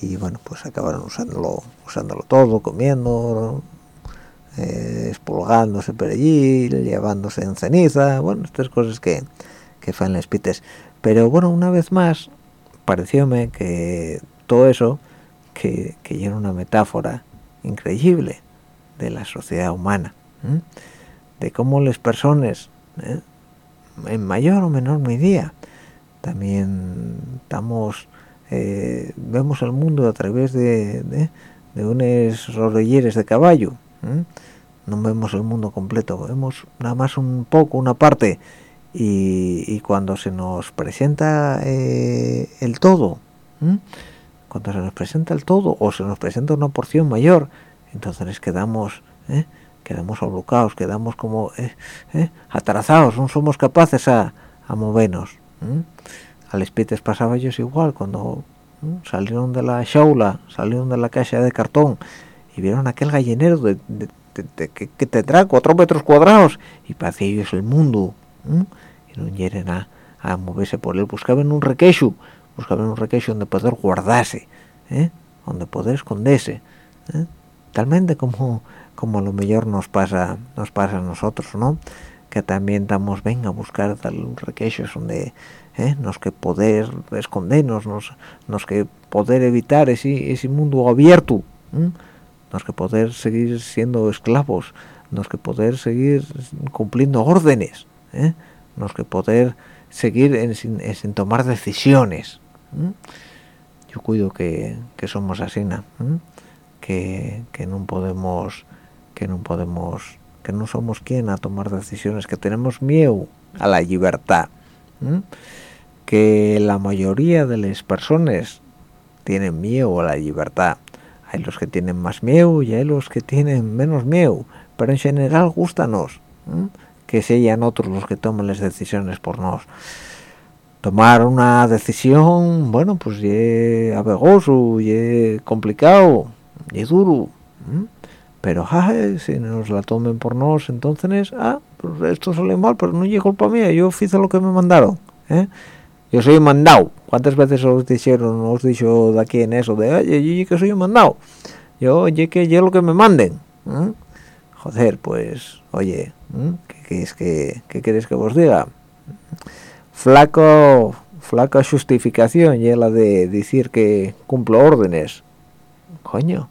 y bueno pues acabaron usándolo usándolo todo comiendo eh, espolgándose por llevándose en ceniza bueno estas cosas que que fan las pites. Pero bueno una vez más parecióme que todo eso que, que era una metáfora increíble de la sociedad humana de cómo las personas ¿eh? en mayor o menor medida también estamos eh, vemos el mundo a través de, de, de unos rodilleres de caballo no vemos el mundo completo vemos nada más un poco una parte y, cuando se nos presenta eh, el todo cuando se nos presenta el todo o se nos presenta una porción mayor entonces quedamos ¿eh? quedamos ablucados quedamos como eh, eh, atrazados no somos capaces a, a movernos a los pites pasaba ellos igual cuando salieron de la shaula salieron de la caja de cartón y vieron aquel gallinero de, que, que tendrá cuatro metros cuadrados y parecía ellos el mundo y no quieren a, moverse por él buscaban un requecho buscaban un requecho donde poder guardarse ¿eh? donde poder esconderse ¿eh? talmente como como lo mejor nos pasa nos pasa a nosotros no que también estamos venga a buscar tal requechos donde ¿eh? nos que poder escondernos nos, nos que poder evitar ese, ese mundo abierto nos que poder seguir siendo esclavos nos que poder seguir cumpliendo órdenes ¿eh? Nos que poder seguir en, sin, sin, tomar decisiones yo cuido que, que somos así que, que no podemos que no podemos que no somos quien a tomar decisiones que tenemos miedo a la libertad que la mayoría de las personas tienen miedo a la libertad. Hay los que tienen más miedo y hay los que tienen menos miedo pero en general gustanos que sean otros los que tomen las decisiones por nos. Tomar una decisión bueno pues es abegoso y complicado y duro pero si nos la tomen por nos entonces ah pues esto sale mal pero no llega culpa mía yo hice lo que me mandaron ¿eh? yo soy mandado cuántas veces os dijeron os dicho de aquí en eso de oye yo que soy mandado yo oye que yo lo que me manden joder pues oye ¿qué, es que qué queréis que os diga flaco flaca justificación y la de decir que cumplo órdenes. Coño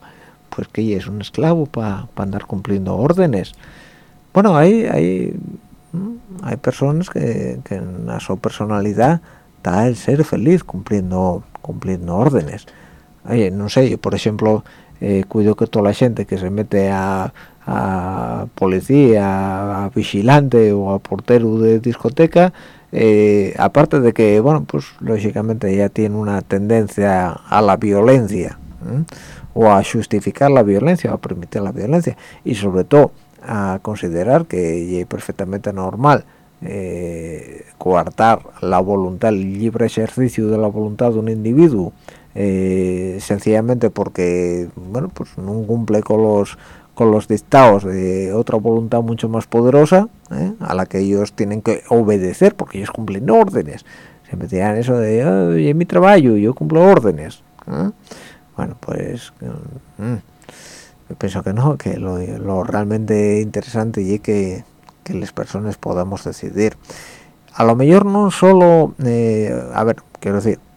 pues que es un esclavo para andar cumpliendo órdenes. Bueno hay hay hay personas que, en su personalidad da el ser feliz cumpliendo cumpliendo órdenes. Oye, no sé por ejemplo eh, cuido que toda la gente que se mete a, policía a vigilante o a portero de discoteca eh, aparte de que bueno pues lógicamente ya tiene una tendencia a la violencia o a justificar la violencia o a permitir la violencia y sobre todo a considerar que es perfectamente normal eh, coartar la voluntad, el libre ejercicio de la voluntad de un individuo eh, sencillamente porque bueno pues no cumple con los con los dictados de otra voluntad mucho más poderosa ¿eh? a la que ellos tienen que obedecer porque ellos cumplen órdenes. Se metían eso de en mi trabajo yo cumplo órdenes bueno pues mm, yo pienso que no que lo, realmente interesante y que, que las personas podamos decidir. A lo mejor no solo eh, a ver quiero decir mm,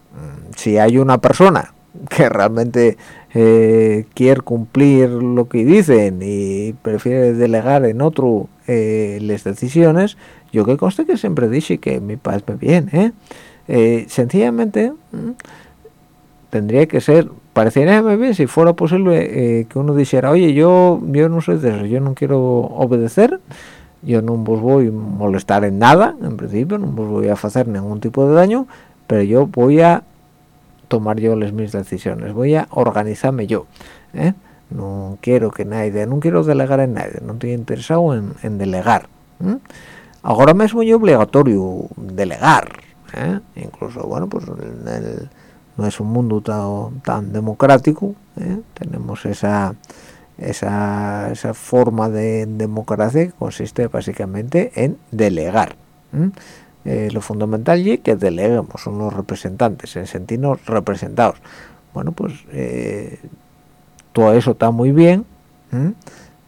si hay una persona que realmente eh, quiere cumplir lo que dicen y prefiere delegar en otro eh, las decisiones yo que conste que siempre dije que mi parece bien ¿eh? eh sencillamente mm, tendría que ser parecería bien si fuera posible que uno dijera oye yo yo no soy de eso yo no quiero obedecer yo no os voy a molestar en nada en principio no os voy a hacer ningún tipo de daño pero yo voy a tomar yo las mis decisiones voy a organizarme yo ¿eh? no quiero que nadie no quiero delegar en nadie no estoy interesado en, delegar ahora mismo es obligatorio delegar ¿eh? incluso bueno pues no es un mundo tan, tan democrático ¿eh? tenemos esa esa, esa forma de democracia que consiste básicamente en delegar eh, lo fundamental es que deleguemos unos representantes, en sentirnos representados. Bueno, pues eh, todo eso está muy bien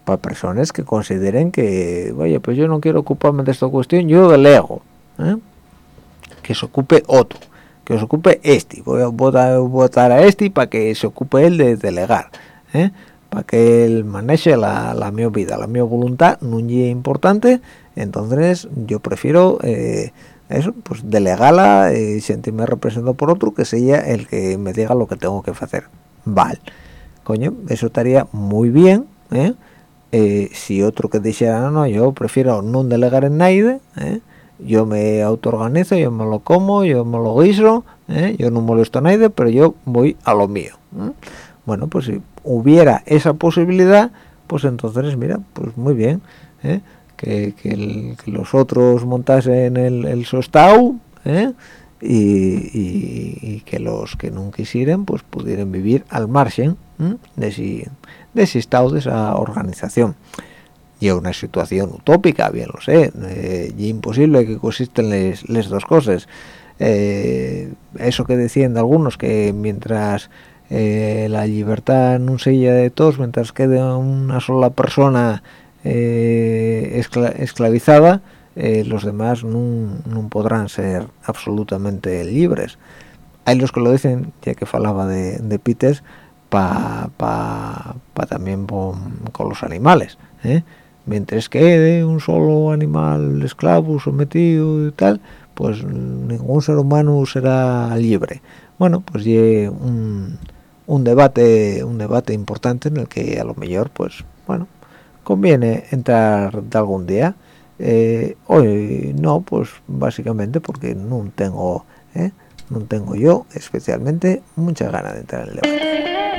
para personas que consideren que, oye, pues yo no quiero ocuparme de esta cuestión, yo delego. ¿eh? Que se ocupe otro, que se ocupe este. Voy a votar, a este para que se ocupe él de delegar. Para que él maneje la, la mi vida, la mi voluntad, no es importante, entonces yo prefiero eh, eso pues delegala y sentirme representado por otro que sea el que me diga lo que tengo que hacer. Vale. Coño eso estaría muy bien ¿eh? Eh, si otro que dijera no yo prefiero no delegar en nadie yo me autoorganizo yo me lo como yo me lo guiso yo no molesto a nadie pero yo voy a lo mío bueno pues si hubiera esa posibilidad pues entonces mira pues muy bien que, los otros montasen el, el ¿eh? y, que los que no quisieran pues pudieran vivir al margen de ese, de ese estado de esa organización. Y una situación utópica bien lo sé eh, y imposible que consisten las dos cosas. Eh, eso que decían algunos que mientras la libertad no sella de todos mientras quede una sola persona eh, esclavizada, eh, los demás no, podrán ser absolutamente libres. Hay los que lo dicen, ya que falaba de, de Peters, para pa, pa también con los animales. ¿eh? Mientras quede un solo animal esclavo, sometido y tal, pues ningún ser humano será libre. Bueno, pues hay un, un debate un debate importante en el que a lo mejor, pues, bueno, conviene entrar de algún día. Eh, hoy no pues básicamente porque no tengo eh, no tengo yo especialmente mucha ganas de entrar en el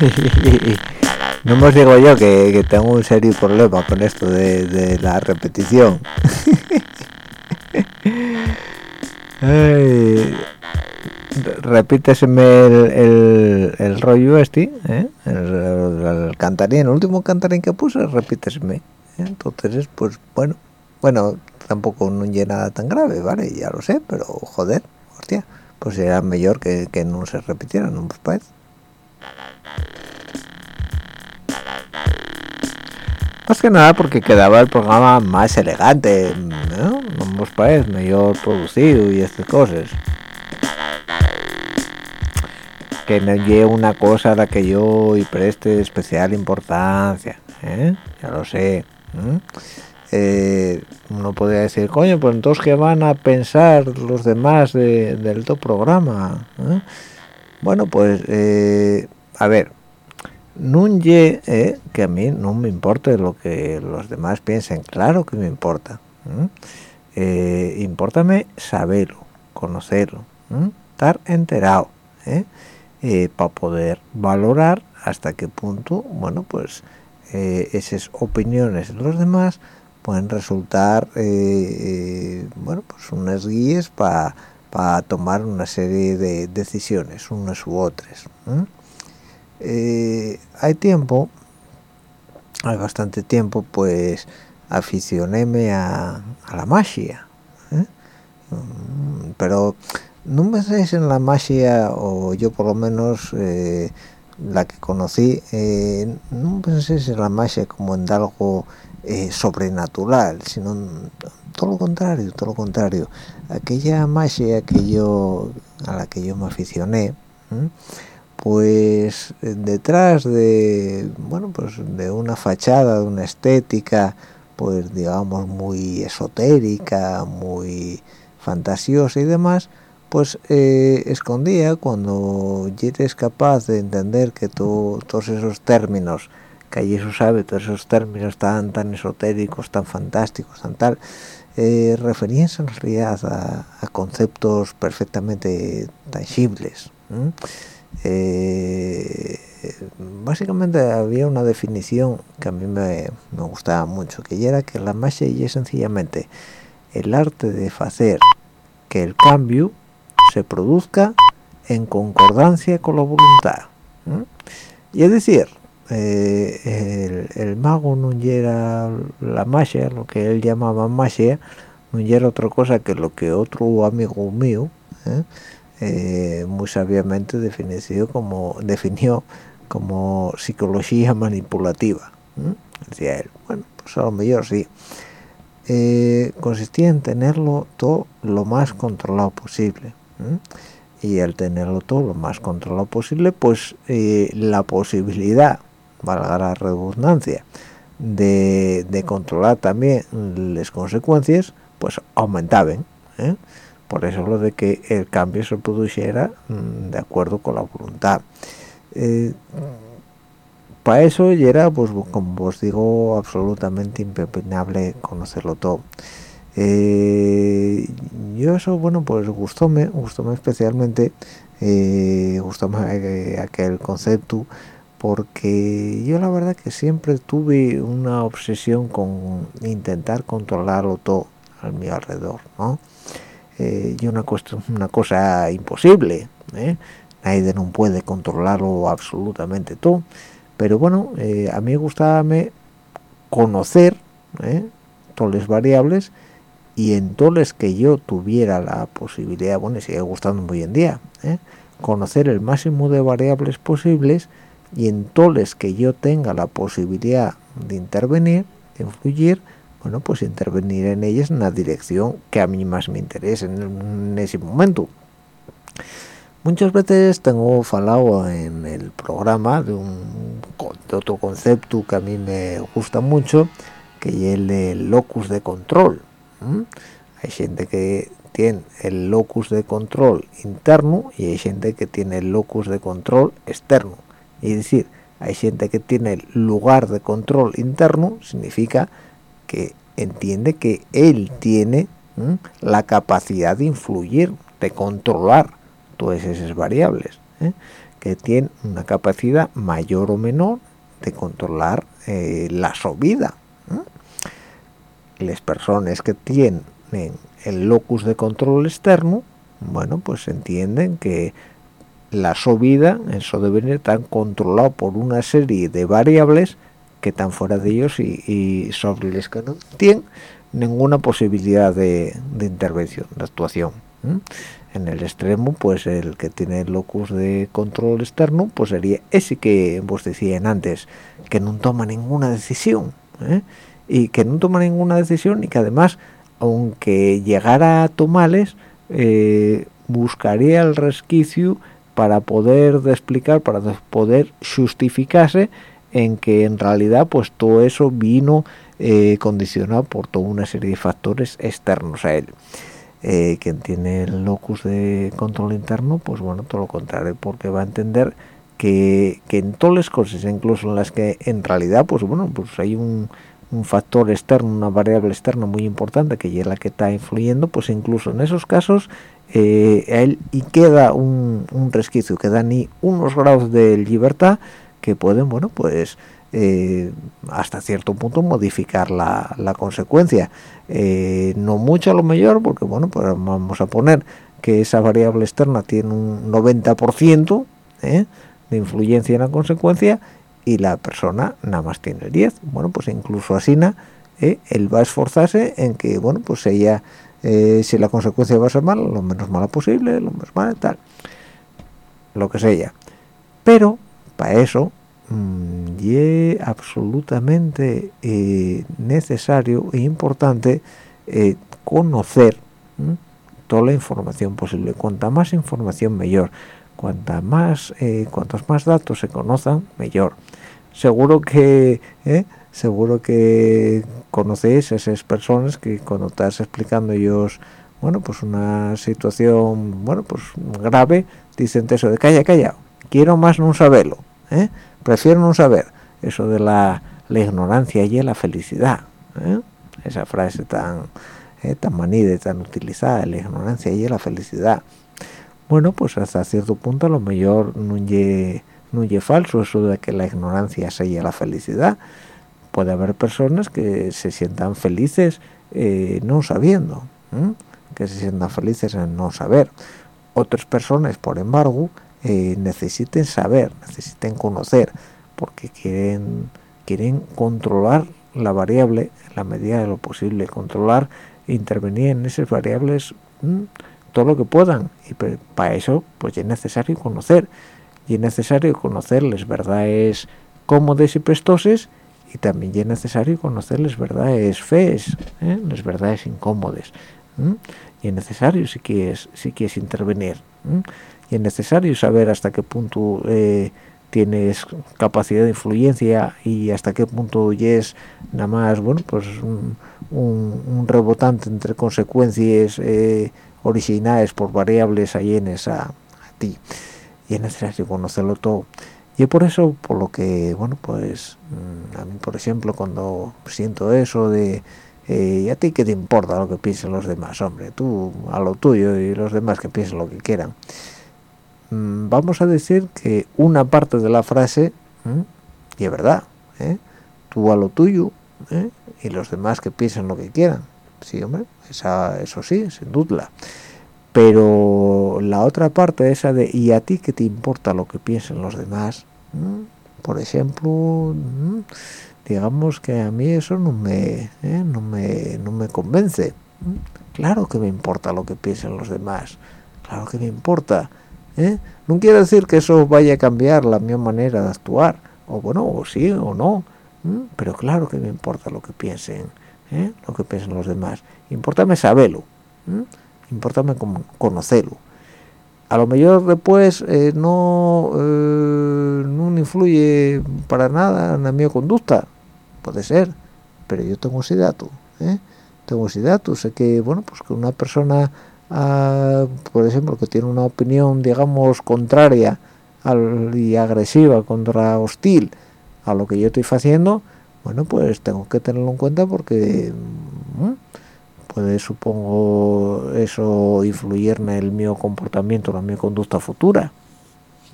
no me os digo yo que, tengo un serio problema con esto de, la repetición. Ay, repíteseme el, el, rollo este, ¿eh? el, cantarín, el último cantarín que puse, repíteseme. Entonces, pues bueno, bueno, tampoco no es nada tan grave, ¿vale? Ya lo sé, pero joder, hostia, pues era mejor que, que no se repitiera, ¿no? Más que nada porque quedaba el programa más elegante, ¿no? No os parece, mejor producido y estas cosas. Que no lleve una cosa a la que yo y preste especial importancia, ¿eh? Ya lo sé. ¿eh? Eh, uno podría decir, coño, pues entonces qué van a pensar los demás de- del otro programa. ¿eh? Bueno, pues, eh, a ver, no ye, eh, que a mí no me importa lo que los demás piensen, claro que me importa. Eh, importame saberlo, conocerlo, estar enterado, para poder valorar hasta qué punto, bueno, pues eh, esas opiniones de los demás pueden resultar, eh, eh, bueno, pues unas guías para tomar una serie de decisiones, unas u otras. Eh, hay tiempo, hay bastante tiempo, pues aficionéme a, a la magia. ¿eh? Mm, Pero no me sé en la magia, o yo por lo menos eh, la que conocí, eh, no pensé en la magia como en algo eh, sobrenatural, sino todo lo contrario, todo lo contrario. Aquella magia que yo, a la que yo me aficioné, pues eh, detrás de bueno pues de una fachada de una estética pues digamos muy esotérica muy fantasiosa y demás pues eh, escondía cuando eres capaz de entender que tú, todos esos términos que allí se sabe todos esos términos tan tan esotéricos tan fantásticos tan tal eh, referíanse en realidad a, conceptos perfectamente tangibles. Eh, básicamente había una definición que a mí me, gustaba mucho, que era que la magia es sencillamente el arte de hacer que el cambio se produzca en concordancia con la voluntad. Y es decir, eh, el, el mago no era la magia, lo que él llamaba magia, no era otra cosa que lo que otro amigo mío, ¿eh? eh, muy sabiamente definió como definió como psicología manipulativa ¿m? decía él bueno pues a lo mejor sí Eh, consistía en tenerlo todo lo más controlado posible ¿m? y al tenerlo todo lo más controlado posible pues eh, la posibilidad valga la redundancia de, controlar también las consecuencias pues aumentaban ¿eh? por eso lo de que el cambio se produjera mm, de acuerdo con la voluntad Eh, para eso era pues como os digo absolutamente impepinable conocerlo todo eh, yo eso bueno pues gustóme gustóme especialmente eh, gustóme aquel concepto porque yo la verdad que siempre tuve una obsesión con intentar controlarlo todo a mi alrededor no eh, y una, una cosa imposible ¿eh? nadie no puede controlarlo absolutamente todo pero bueno eh, a mí gustaba conocer ¿eh? todas las variables y en todas que yo tuviera la posibilidad bueno sigue gustando hoy en día conocer el máximo de variables posibles y en todas las que yo tenga la posibilidad de intervenir de influir bueno, pues intervenir en ellas en la dirección que a mí más me interese en, ese momento. Muchas veces tengo falado en el programa de, un, otro concepto que a mí me gusta mucho, que es el locus de control. Hay gente que tiene el locus de control interno y hay gente que tiene el locus de control externo. Es decir, hay gente que tiene el lugar de control interno, significa que entiende que él tiene la capacidad de influir, de controlar todas esas variables, ¿eh? que tiene una capacidad mayor o menor de controlar eh, la subida. Las personas que tienen el locus de control externo, bueno, pues entienden que la subida, eso debe estar controlado por una serie de variables que están fuera de ellos y, sobre los que no tienen ninguna posibilidad de, intervención, de actuación. En el extremo, pues el que tiene el locus de control externo, pues sería ese que vos decían antes, que no toma ninguna decisión, ¿eh? y que no toma ninguna decisión y que además, aunque llegara a tomarles, eh, buscaría el resquicio para poder explicar, para poder justificarse en que en realidad pues todo eso vino eh, condicionado por toda una serie de factores externos a él. Eh, quien tiene el locus de control interno, pues bueno, todo lo contrario, porque va a entender que, en todas las cosas, incluso en las que en realidad, pues bueno, pues hay un, factor externo, una variable externa muy importante que es la que está influyendo, pues incluso en esos casos eh, él y queda un, resquicio, quedan ni unos grados de libertad que pueden, bueno, pues eh, hasta cierto punto modificar la, la consecuencia. Eh, no mucho a lo mejor, porque bueno, pues vamos a poner que esa variable externa tiene un 90% ¿eh? de influencia en la consecuencia y la persona nada más tiene el 10. Bueno, pues incluso así, él va a esforzarse en que, bueno, pues ella, si la consecuencia va a ser mala, lo menos mala posible, lo menos mala, tal, lo que sea. Pero para eso mm, es absolutamente eh, necesario e importante eh, conocer toda la información posible. Cuanta más información mejor. Cuanta más eh, cuantos más datos se conozcan mejor. Seguro que seguro que conocéis esas personas que cuando estás explicando ellos bueno pues una situación bueno pues grave dicen eso de calla calla quiero más no saberlo ¿eh? prefiero no saber eso de la, ignorancia y la felicidad ¿eh? esa frase tan ¿eh? tan manida y tan utilizada la ignorancia y la felicidad bueno pues hasta cierto punto lo mejor no es falso eso de que la ignorancia sella la felicidad puede haber personas que se sientan felices no sabiendo que se sientan felices en no saber. Otras personas por embargo eh, necesiten saber, necesiten conocer, porque quieren, quieren controlar la variable en la medida de lo posible, controlar intervenir en esas variables todo lo que puedan. Y para eso pues es necesario conocer, y es necesario conocerles verdades cómodas y prestoses, y también es necesario conocerles verdades fees, ¿eh? las verdades incómodas. Y es necesario si quieres, si quieres intervenir y es necesario saber hasta qué punto eh, tienes capacidad de influencia y hasta qué punto es nada más bueno pues un, rebotante entre consecuencias eh, originales por variables ajenas a, a, ti y es necesario conocerlo todo y por eso por lo que bueno pues mm, a mí por ejemplo cuando siento eso de eh, ¿y a ti qué te importa lo que piensen los demás hombre tú a lo tuyo y los demás que piensen lo que quieran mm, vamos a decir que una parte de la frase y es verdad ¿eh? tú a lo tuyo ¿eh? y los demás que piensen lo que quieran. Sí hombre esa, eso sí sin duda pero la otra parte esa de y a ti qué te importa lo que piensen los demás por ejemplo digamos que a mí eso no me ¿eh? no me no me convence. Claro que me importa lo que piensen los demás. Claro que me importa ¿eh? no quiere decir que eso vaya a cambiar la mi manera de actuar. O bueno o sí o no pero claro que me importa lo que piensen ¿eh? lo que piensen los demás. Importame saberlo importame conocerlo a lo mejor después eh, no eh, no influye para nada en la mi conducta puede ser pero yo tengo ese dato ¿eh? tengo ese dato sé que bueno pues que una persona ah, por ejemplo que tiene una opinión digamos contraria y agresiva contra hostil a lo que yo estoy haciendo bueno pues tengo que tenerlo en cuenta porque puede supongo eso influir en el mío comportamiento en mi conducta futura.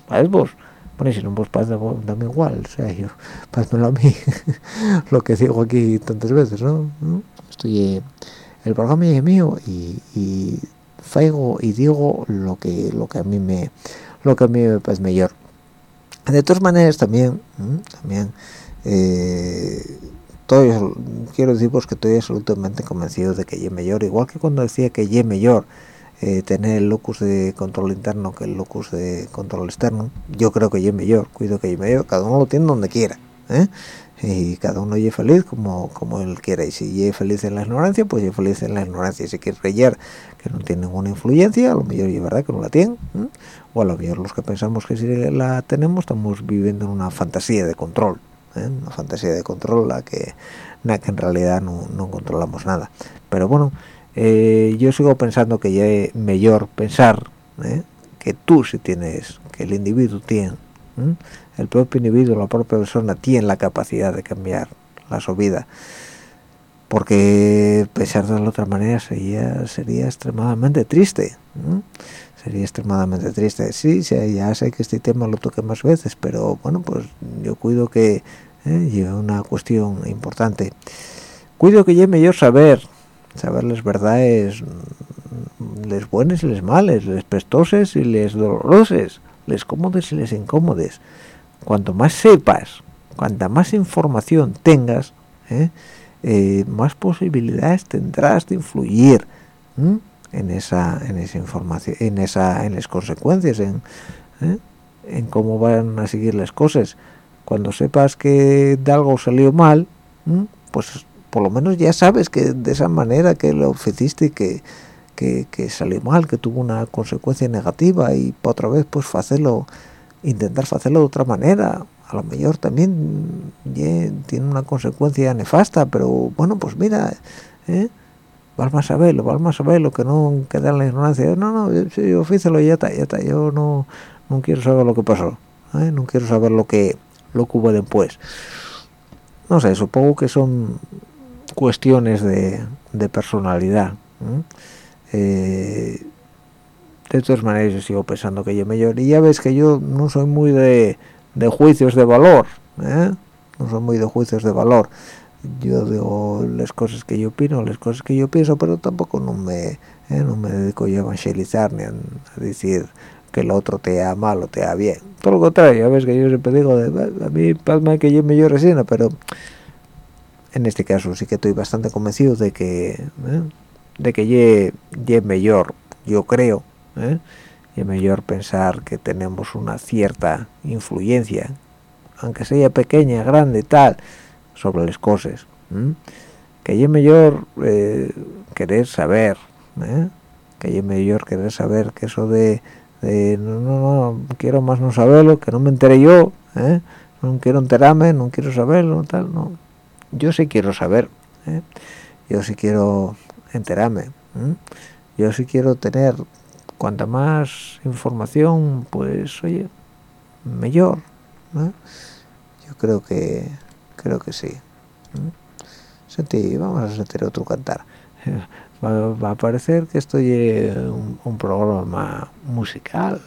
¿sabes vos? bueno si no vos pasa dame igual o sea yo pásamelo a mí lo que digo aquí tantas veces ¿no? estoy el programa es mío y, y faigo y digo lo que lo que a mí me lo que a mí me parece mejor. De todas maneras también también eh, quiero decir pues que estoy absolutamente convencido de que es mejor igual que cuando decía que es mejor eh, tener el locus de control interno que el locus de control externo yo creo que es mejor cuido que es mejor cada uno lo tiene donde quiera ¿eh? y cada uno es feliz como como él quiera. Y si es feliz en la ignorancia pues es feliz en la ignorancia. Y si quiere creer que no tiene ninguna influencia a lo mejor es verdad que no la tiene o a lo mejor los que pensamos que sí la tenemos estamos viviendo en una fantasía de control ¿eh? una fantasía de control la que, la que en realidad no, no controlamos nada. Pero bueno eh, yo sigo pensando que ya es mejor pensar ¿eh? que tú si tienes que el individuo tiene el propio individuo la propia persona tiene la capacidad de cambiar la su vida porque pensar de la otra manera sería sería extremadamente triste sería extremadamente triste. Sí, ya sé que este tema lo toqué más veces pero bueno pues yo cuido que ¿eh? una cuestión importante. Cuido que ya mejor saber saber las verdades les buenas y les males les prestoses y les doloroses les cómodes y les incómodes. Cuanto más sepas cuanta más información tengas ¿eh? Eh, más posibilidades tendrás de influir en esa en esa información en esa en las consecuencias en en cómo van a seguir las cosas cuando sepas que de algo salió mal pues por lo menos ya sabes que de esa manera que lo hiciste que, que, que salió mal que tuvo una consecuencia negativa y para otra vez pues hacerlo intentar hacerlo de otra manera a lo mejor también tiene una consecuencia nefasta pero bueno pues mira ¿eh? vamos a verlo vamos a verlo que no queda en la ignorancia no no yo, yo ya está ya está yo no no quiero saber lo que pasó ¿eh? no quiero saber lo que lo que hubo después no sé supongo que son cuestiones de, personalidad eh, de todas maneras yo sigo pensando que yo mejor y ya ves que yo no soy muy de, juicios de valor ¿eh? no soy muy de juicios de valor yo digo las cosas que yo opino las cosas que yo pienso pero tampoco no me ¿eh? no me dedico yo a evangelizar ni a decir que el otro te ha mal o te ha bien. Todo lo contrario, ya ves que yo siempre digo, a mí pasma que yo me yo resina, pero en este caso sí que estoy bastante convencido de que ¿eh? de que ye, ye mejor, yo creo, ¿eh? es mejor pensar que tenemos una cierta influencia, aunque sea pequeña, grande, tal, sobre las cosas. Que es mejor eh, querer saber, ¿eh? que es mejor querer saber que eso de no, no, no, quiero más no saberlo, que no me entere yo, ¿eh? no quiero enterarme, no quiero saberlo, tal, no. Yo sí quiero saber, ¿eh? yo sí quiero enterarme, yo sí quiero tener cuanta más información, pues, oye, mejor, yo creo que creo que sí Sentí, vamos a sentir otro cantar va, a parecer que estoy un, un programa musical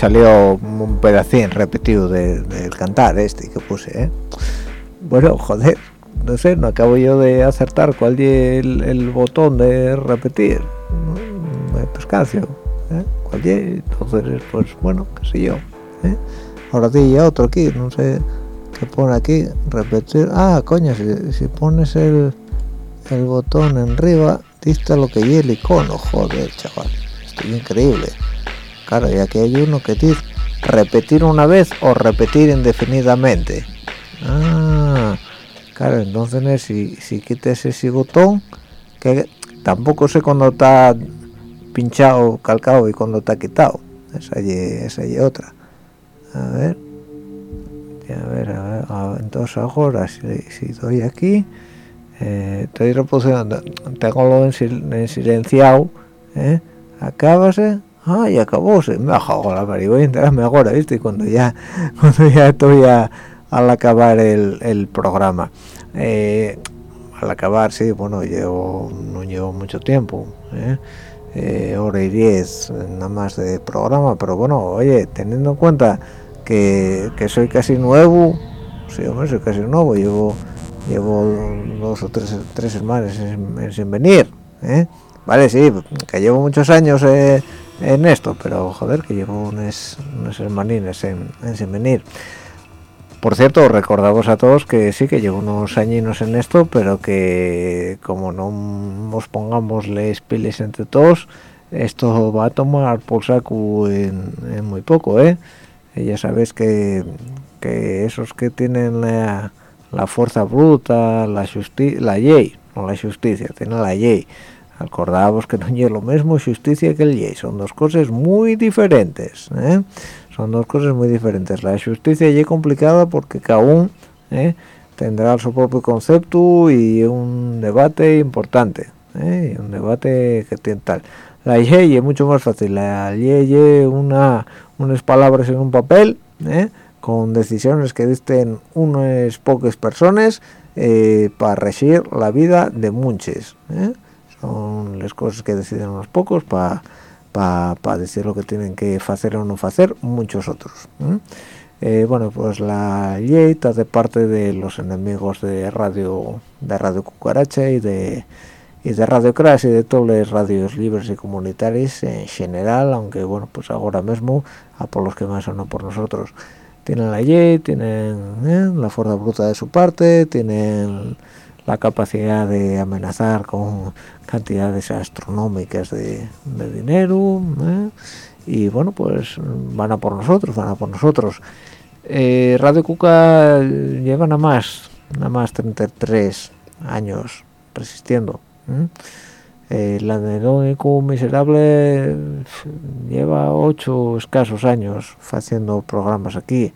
salió un pedacín repetido del cantar este que puse ¿eh? bueno joder no sé no acabo yo de acertar cuál es el, botón de repetir me pescancio ¿eh? cuál es entonces pues bueno qué sé yo ¿eh? ahora ya otro aquí no sé qué pone aquí repetir ah coño si, pones el el botón en arriba diste lo que es el icono joder chaval estoy increíble claro ya que hay uno que dice repetir una vez o repetir indefinidamente. Ah claro entonces si, si quites ese botón que tampoco sé cuando está pinchado calcado y cuando está quitado. Esa y, esa y otra. A ver. A ver, a ver, entonces ahora si, doy aquí eh, estoy reposicionando tengo lo en, silenciado ¿eh? acábase ah y acabóse me hago la y voy a enterarme ahora viste cuando ya cuando ya estoy al acabar el, programa eh, al acabar sí bueno llevo no llevo mucho tiempo ¿eh? Eh, hora y diez nada más de programa pero bueno oye teniendo en cuenta que, que soy casi nuevo sí hombre soy casi nuevo llevo llevo dos o tres, tres semanas en, sin venir ¿eh? vale sí que llevo muchos años en esto pero joder que llevo unos, unos hermanines en, en sin venir por cierto, recordamos a todos que sí que llevo unos añinos en esto, pero que como no nos pongamos les piles entre todos, esto va a tomar por saco en, muy poco, ¿eh? ya sabéis que, que esos que tienen la, fuerza bruta, la justicia, la ley, no la justicia, tienen la ley. Acordábamos que no es lo mismo justicia que el ley, son dos cosas muy diferentes, ¿eh? son dos cosas muy diferentes la justicia es complicada porque cada uno ¿eh? tendrá su propio concepto y un debate importante ¿eh? un debate que tiene tal la ley es mucho más fácil la ley es una unas palabras en un papel ¿eh? con decisiones que disten unas pocas personas para regir la vida de muchos son las cosas que deciden unos pocos para para decir lo que tienen que hacer o no hacer muchos otros eh, bueno pues la ley está de parte de los enemigos de radio de radio cucaracha y de y de radio crash y de todas las radios libres y comunitarias en general aunque bueno pues ahora mismo a por los que más o no por nosotros. Tienen la ley tienen eh, la fuerza bruta de su parte tienen la capacidad de amenazar con cantidades astronómicas de, dinero ¿eh? y bueno pues van a por nosotros van a por nosotros eh, Radio Cuca lleva nada más nada más 33 años resistiendo ¿eh? el anedónico miserable lleva 8 escasos años haciendo programas aquí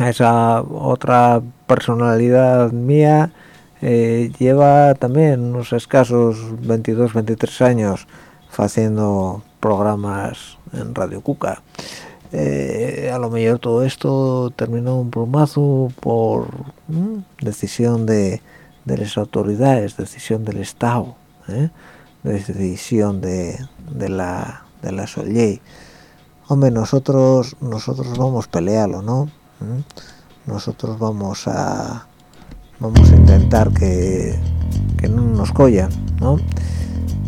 esa otra personalidad mía eh, lleva también unos escasos 22 23 años haciendo programas en Radio Cuca. Eh, a lo mejor todo esto terminó un plumazo por decisión de, las autoridades decisión del Estado ¿eh? decisión de, la de la Solley. Hombre nosotros nosotros vamos a pelearlo no nosotros vamos a vamos a intentar que, no nos collan ¿no?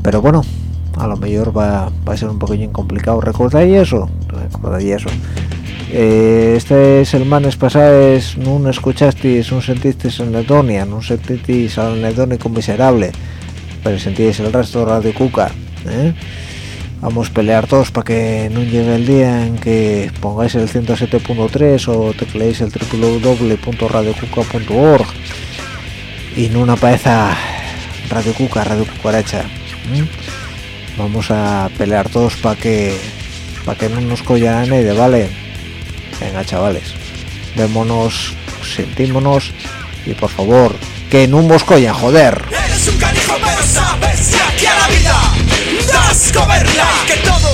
pero bueno a lo mejor va, a ser un poquillo complicado recordáis eso recordáis eso eh, este semanas pasadas no escuchasteis no sentisteis anedonia no sentisteis anedónico miserable pero sentíais el resto de Radio Cuca ¿eh? Vamos a pelear todos para que no llegue el día en que pongáis el 107.3 o tecleéis el www.radiocuca.org y no una paeza Radio Cuca, Radio Cucaracha vamos a pelear todos para que para que no nos collan nadie, ¿vale? venga chavales vémonos, sentímonos y por favor que no nos collan, joder das comerla que todo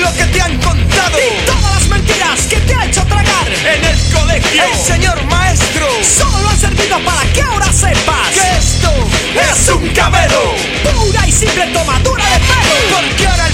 lo que te han contado. Y todas las mentiras que te ha hecho tragar. En el colegio. El señor maestro. Solo ha servido para que ahora sepas que esto es un cabelo pura y simple tomadura de pelo. Porque ahora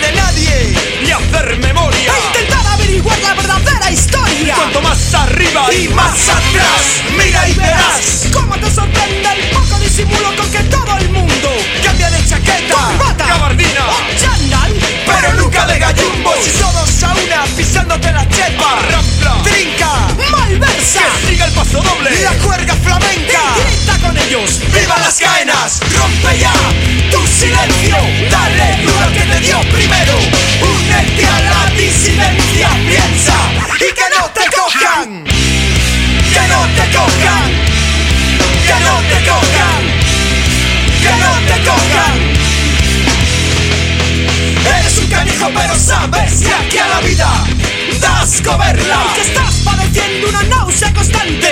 de nadie y hacer memoria averiguar la verdadera historia. Cuanto más arriba y más atrás, mira y verás cómo te sorprende el poco disimulo con que todo el mundo cambia de chaqueta, corbata, gabardina o chandal, pero nunca de gallumbo. Si todos a una pisándote la chepa, rampla, trinca, malversa, que siga el paso doble, la cuerda flamenca. Y grita con ellos, viva las caenas, rompe ya tu silencio, dale duro que te dio primero, únete a la disidencia piensa y que no te cojan. Que no te cojan. Que no te cojan. Que no te cojan. Eres un canijo pero sabes que aquí a la vida das comerla. Y que estás padeciendo una náusea constante.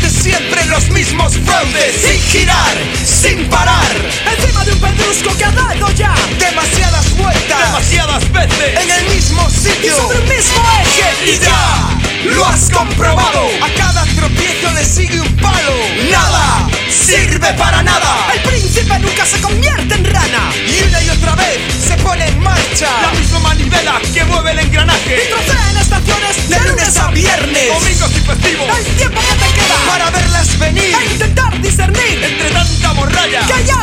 De siempre los mismos fraudes sin girar, sin parar. Encima de un pedrusco que ha dado comprobado. A cada tropiezo le sigue un palo. Nada sirve para nada. El príncipe nunca se convierte en rana. Y una y otra vez se pone en marcha. La misma manivela que mueve el engranaje. Trocea en estaciones De lunes a viernes. Domingos y festivos. El tiempo que te queda Para verlas venir. a intentar discernir Entre tanta morralla. que ya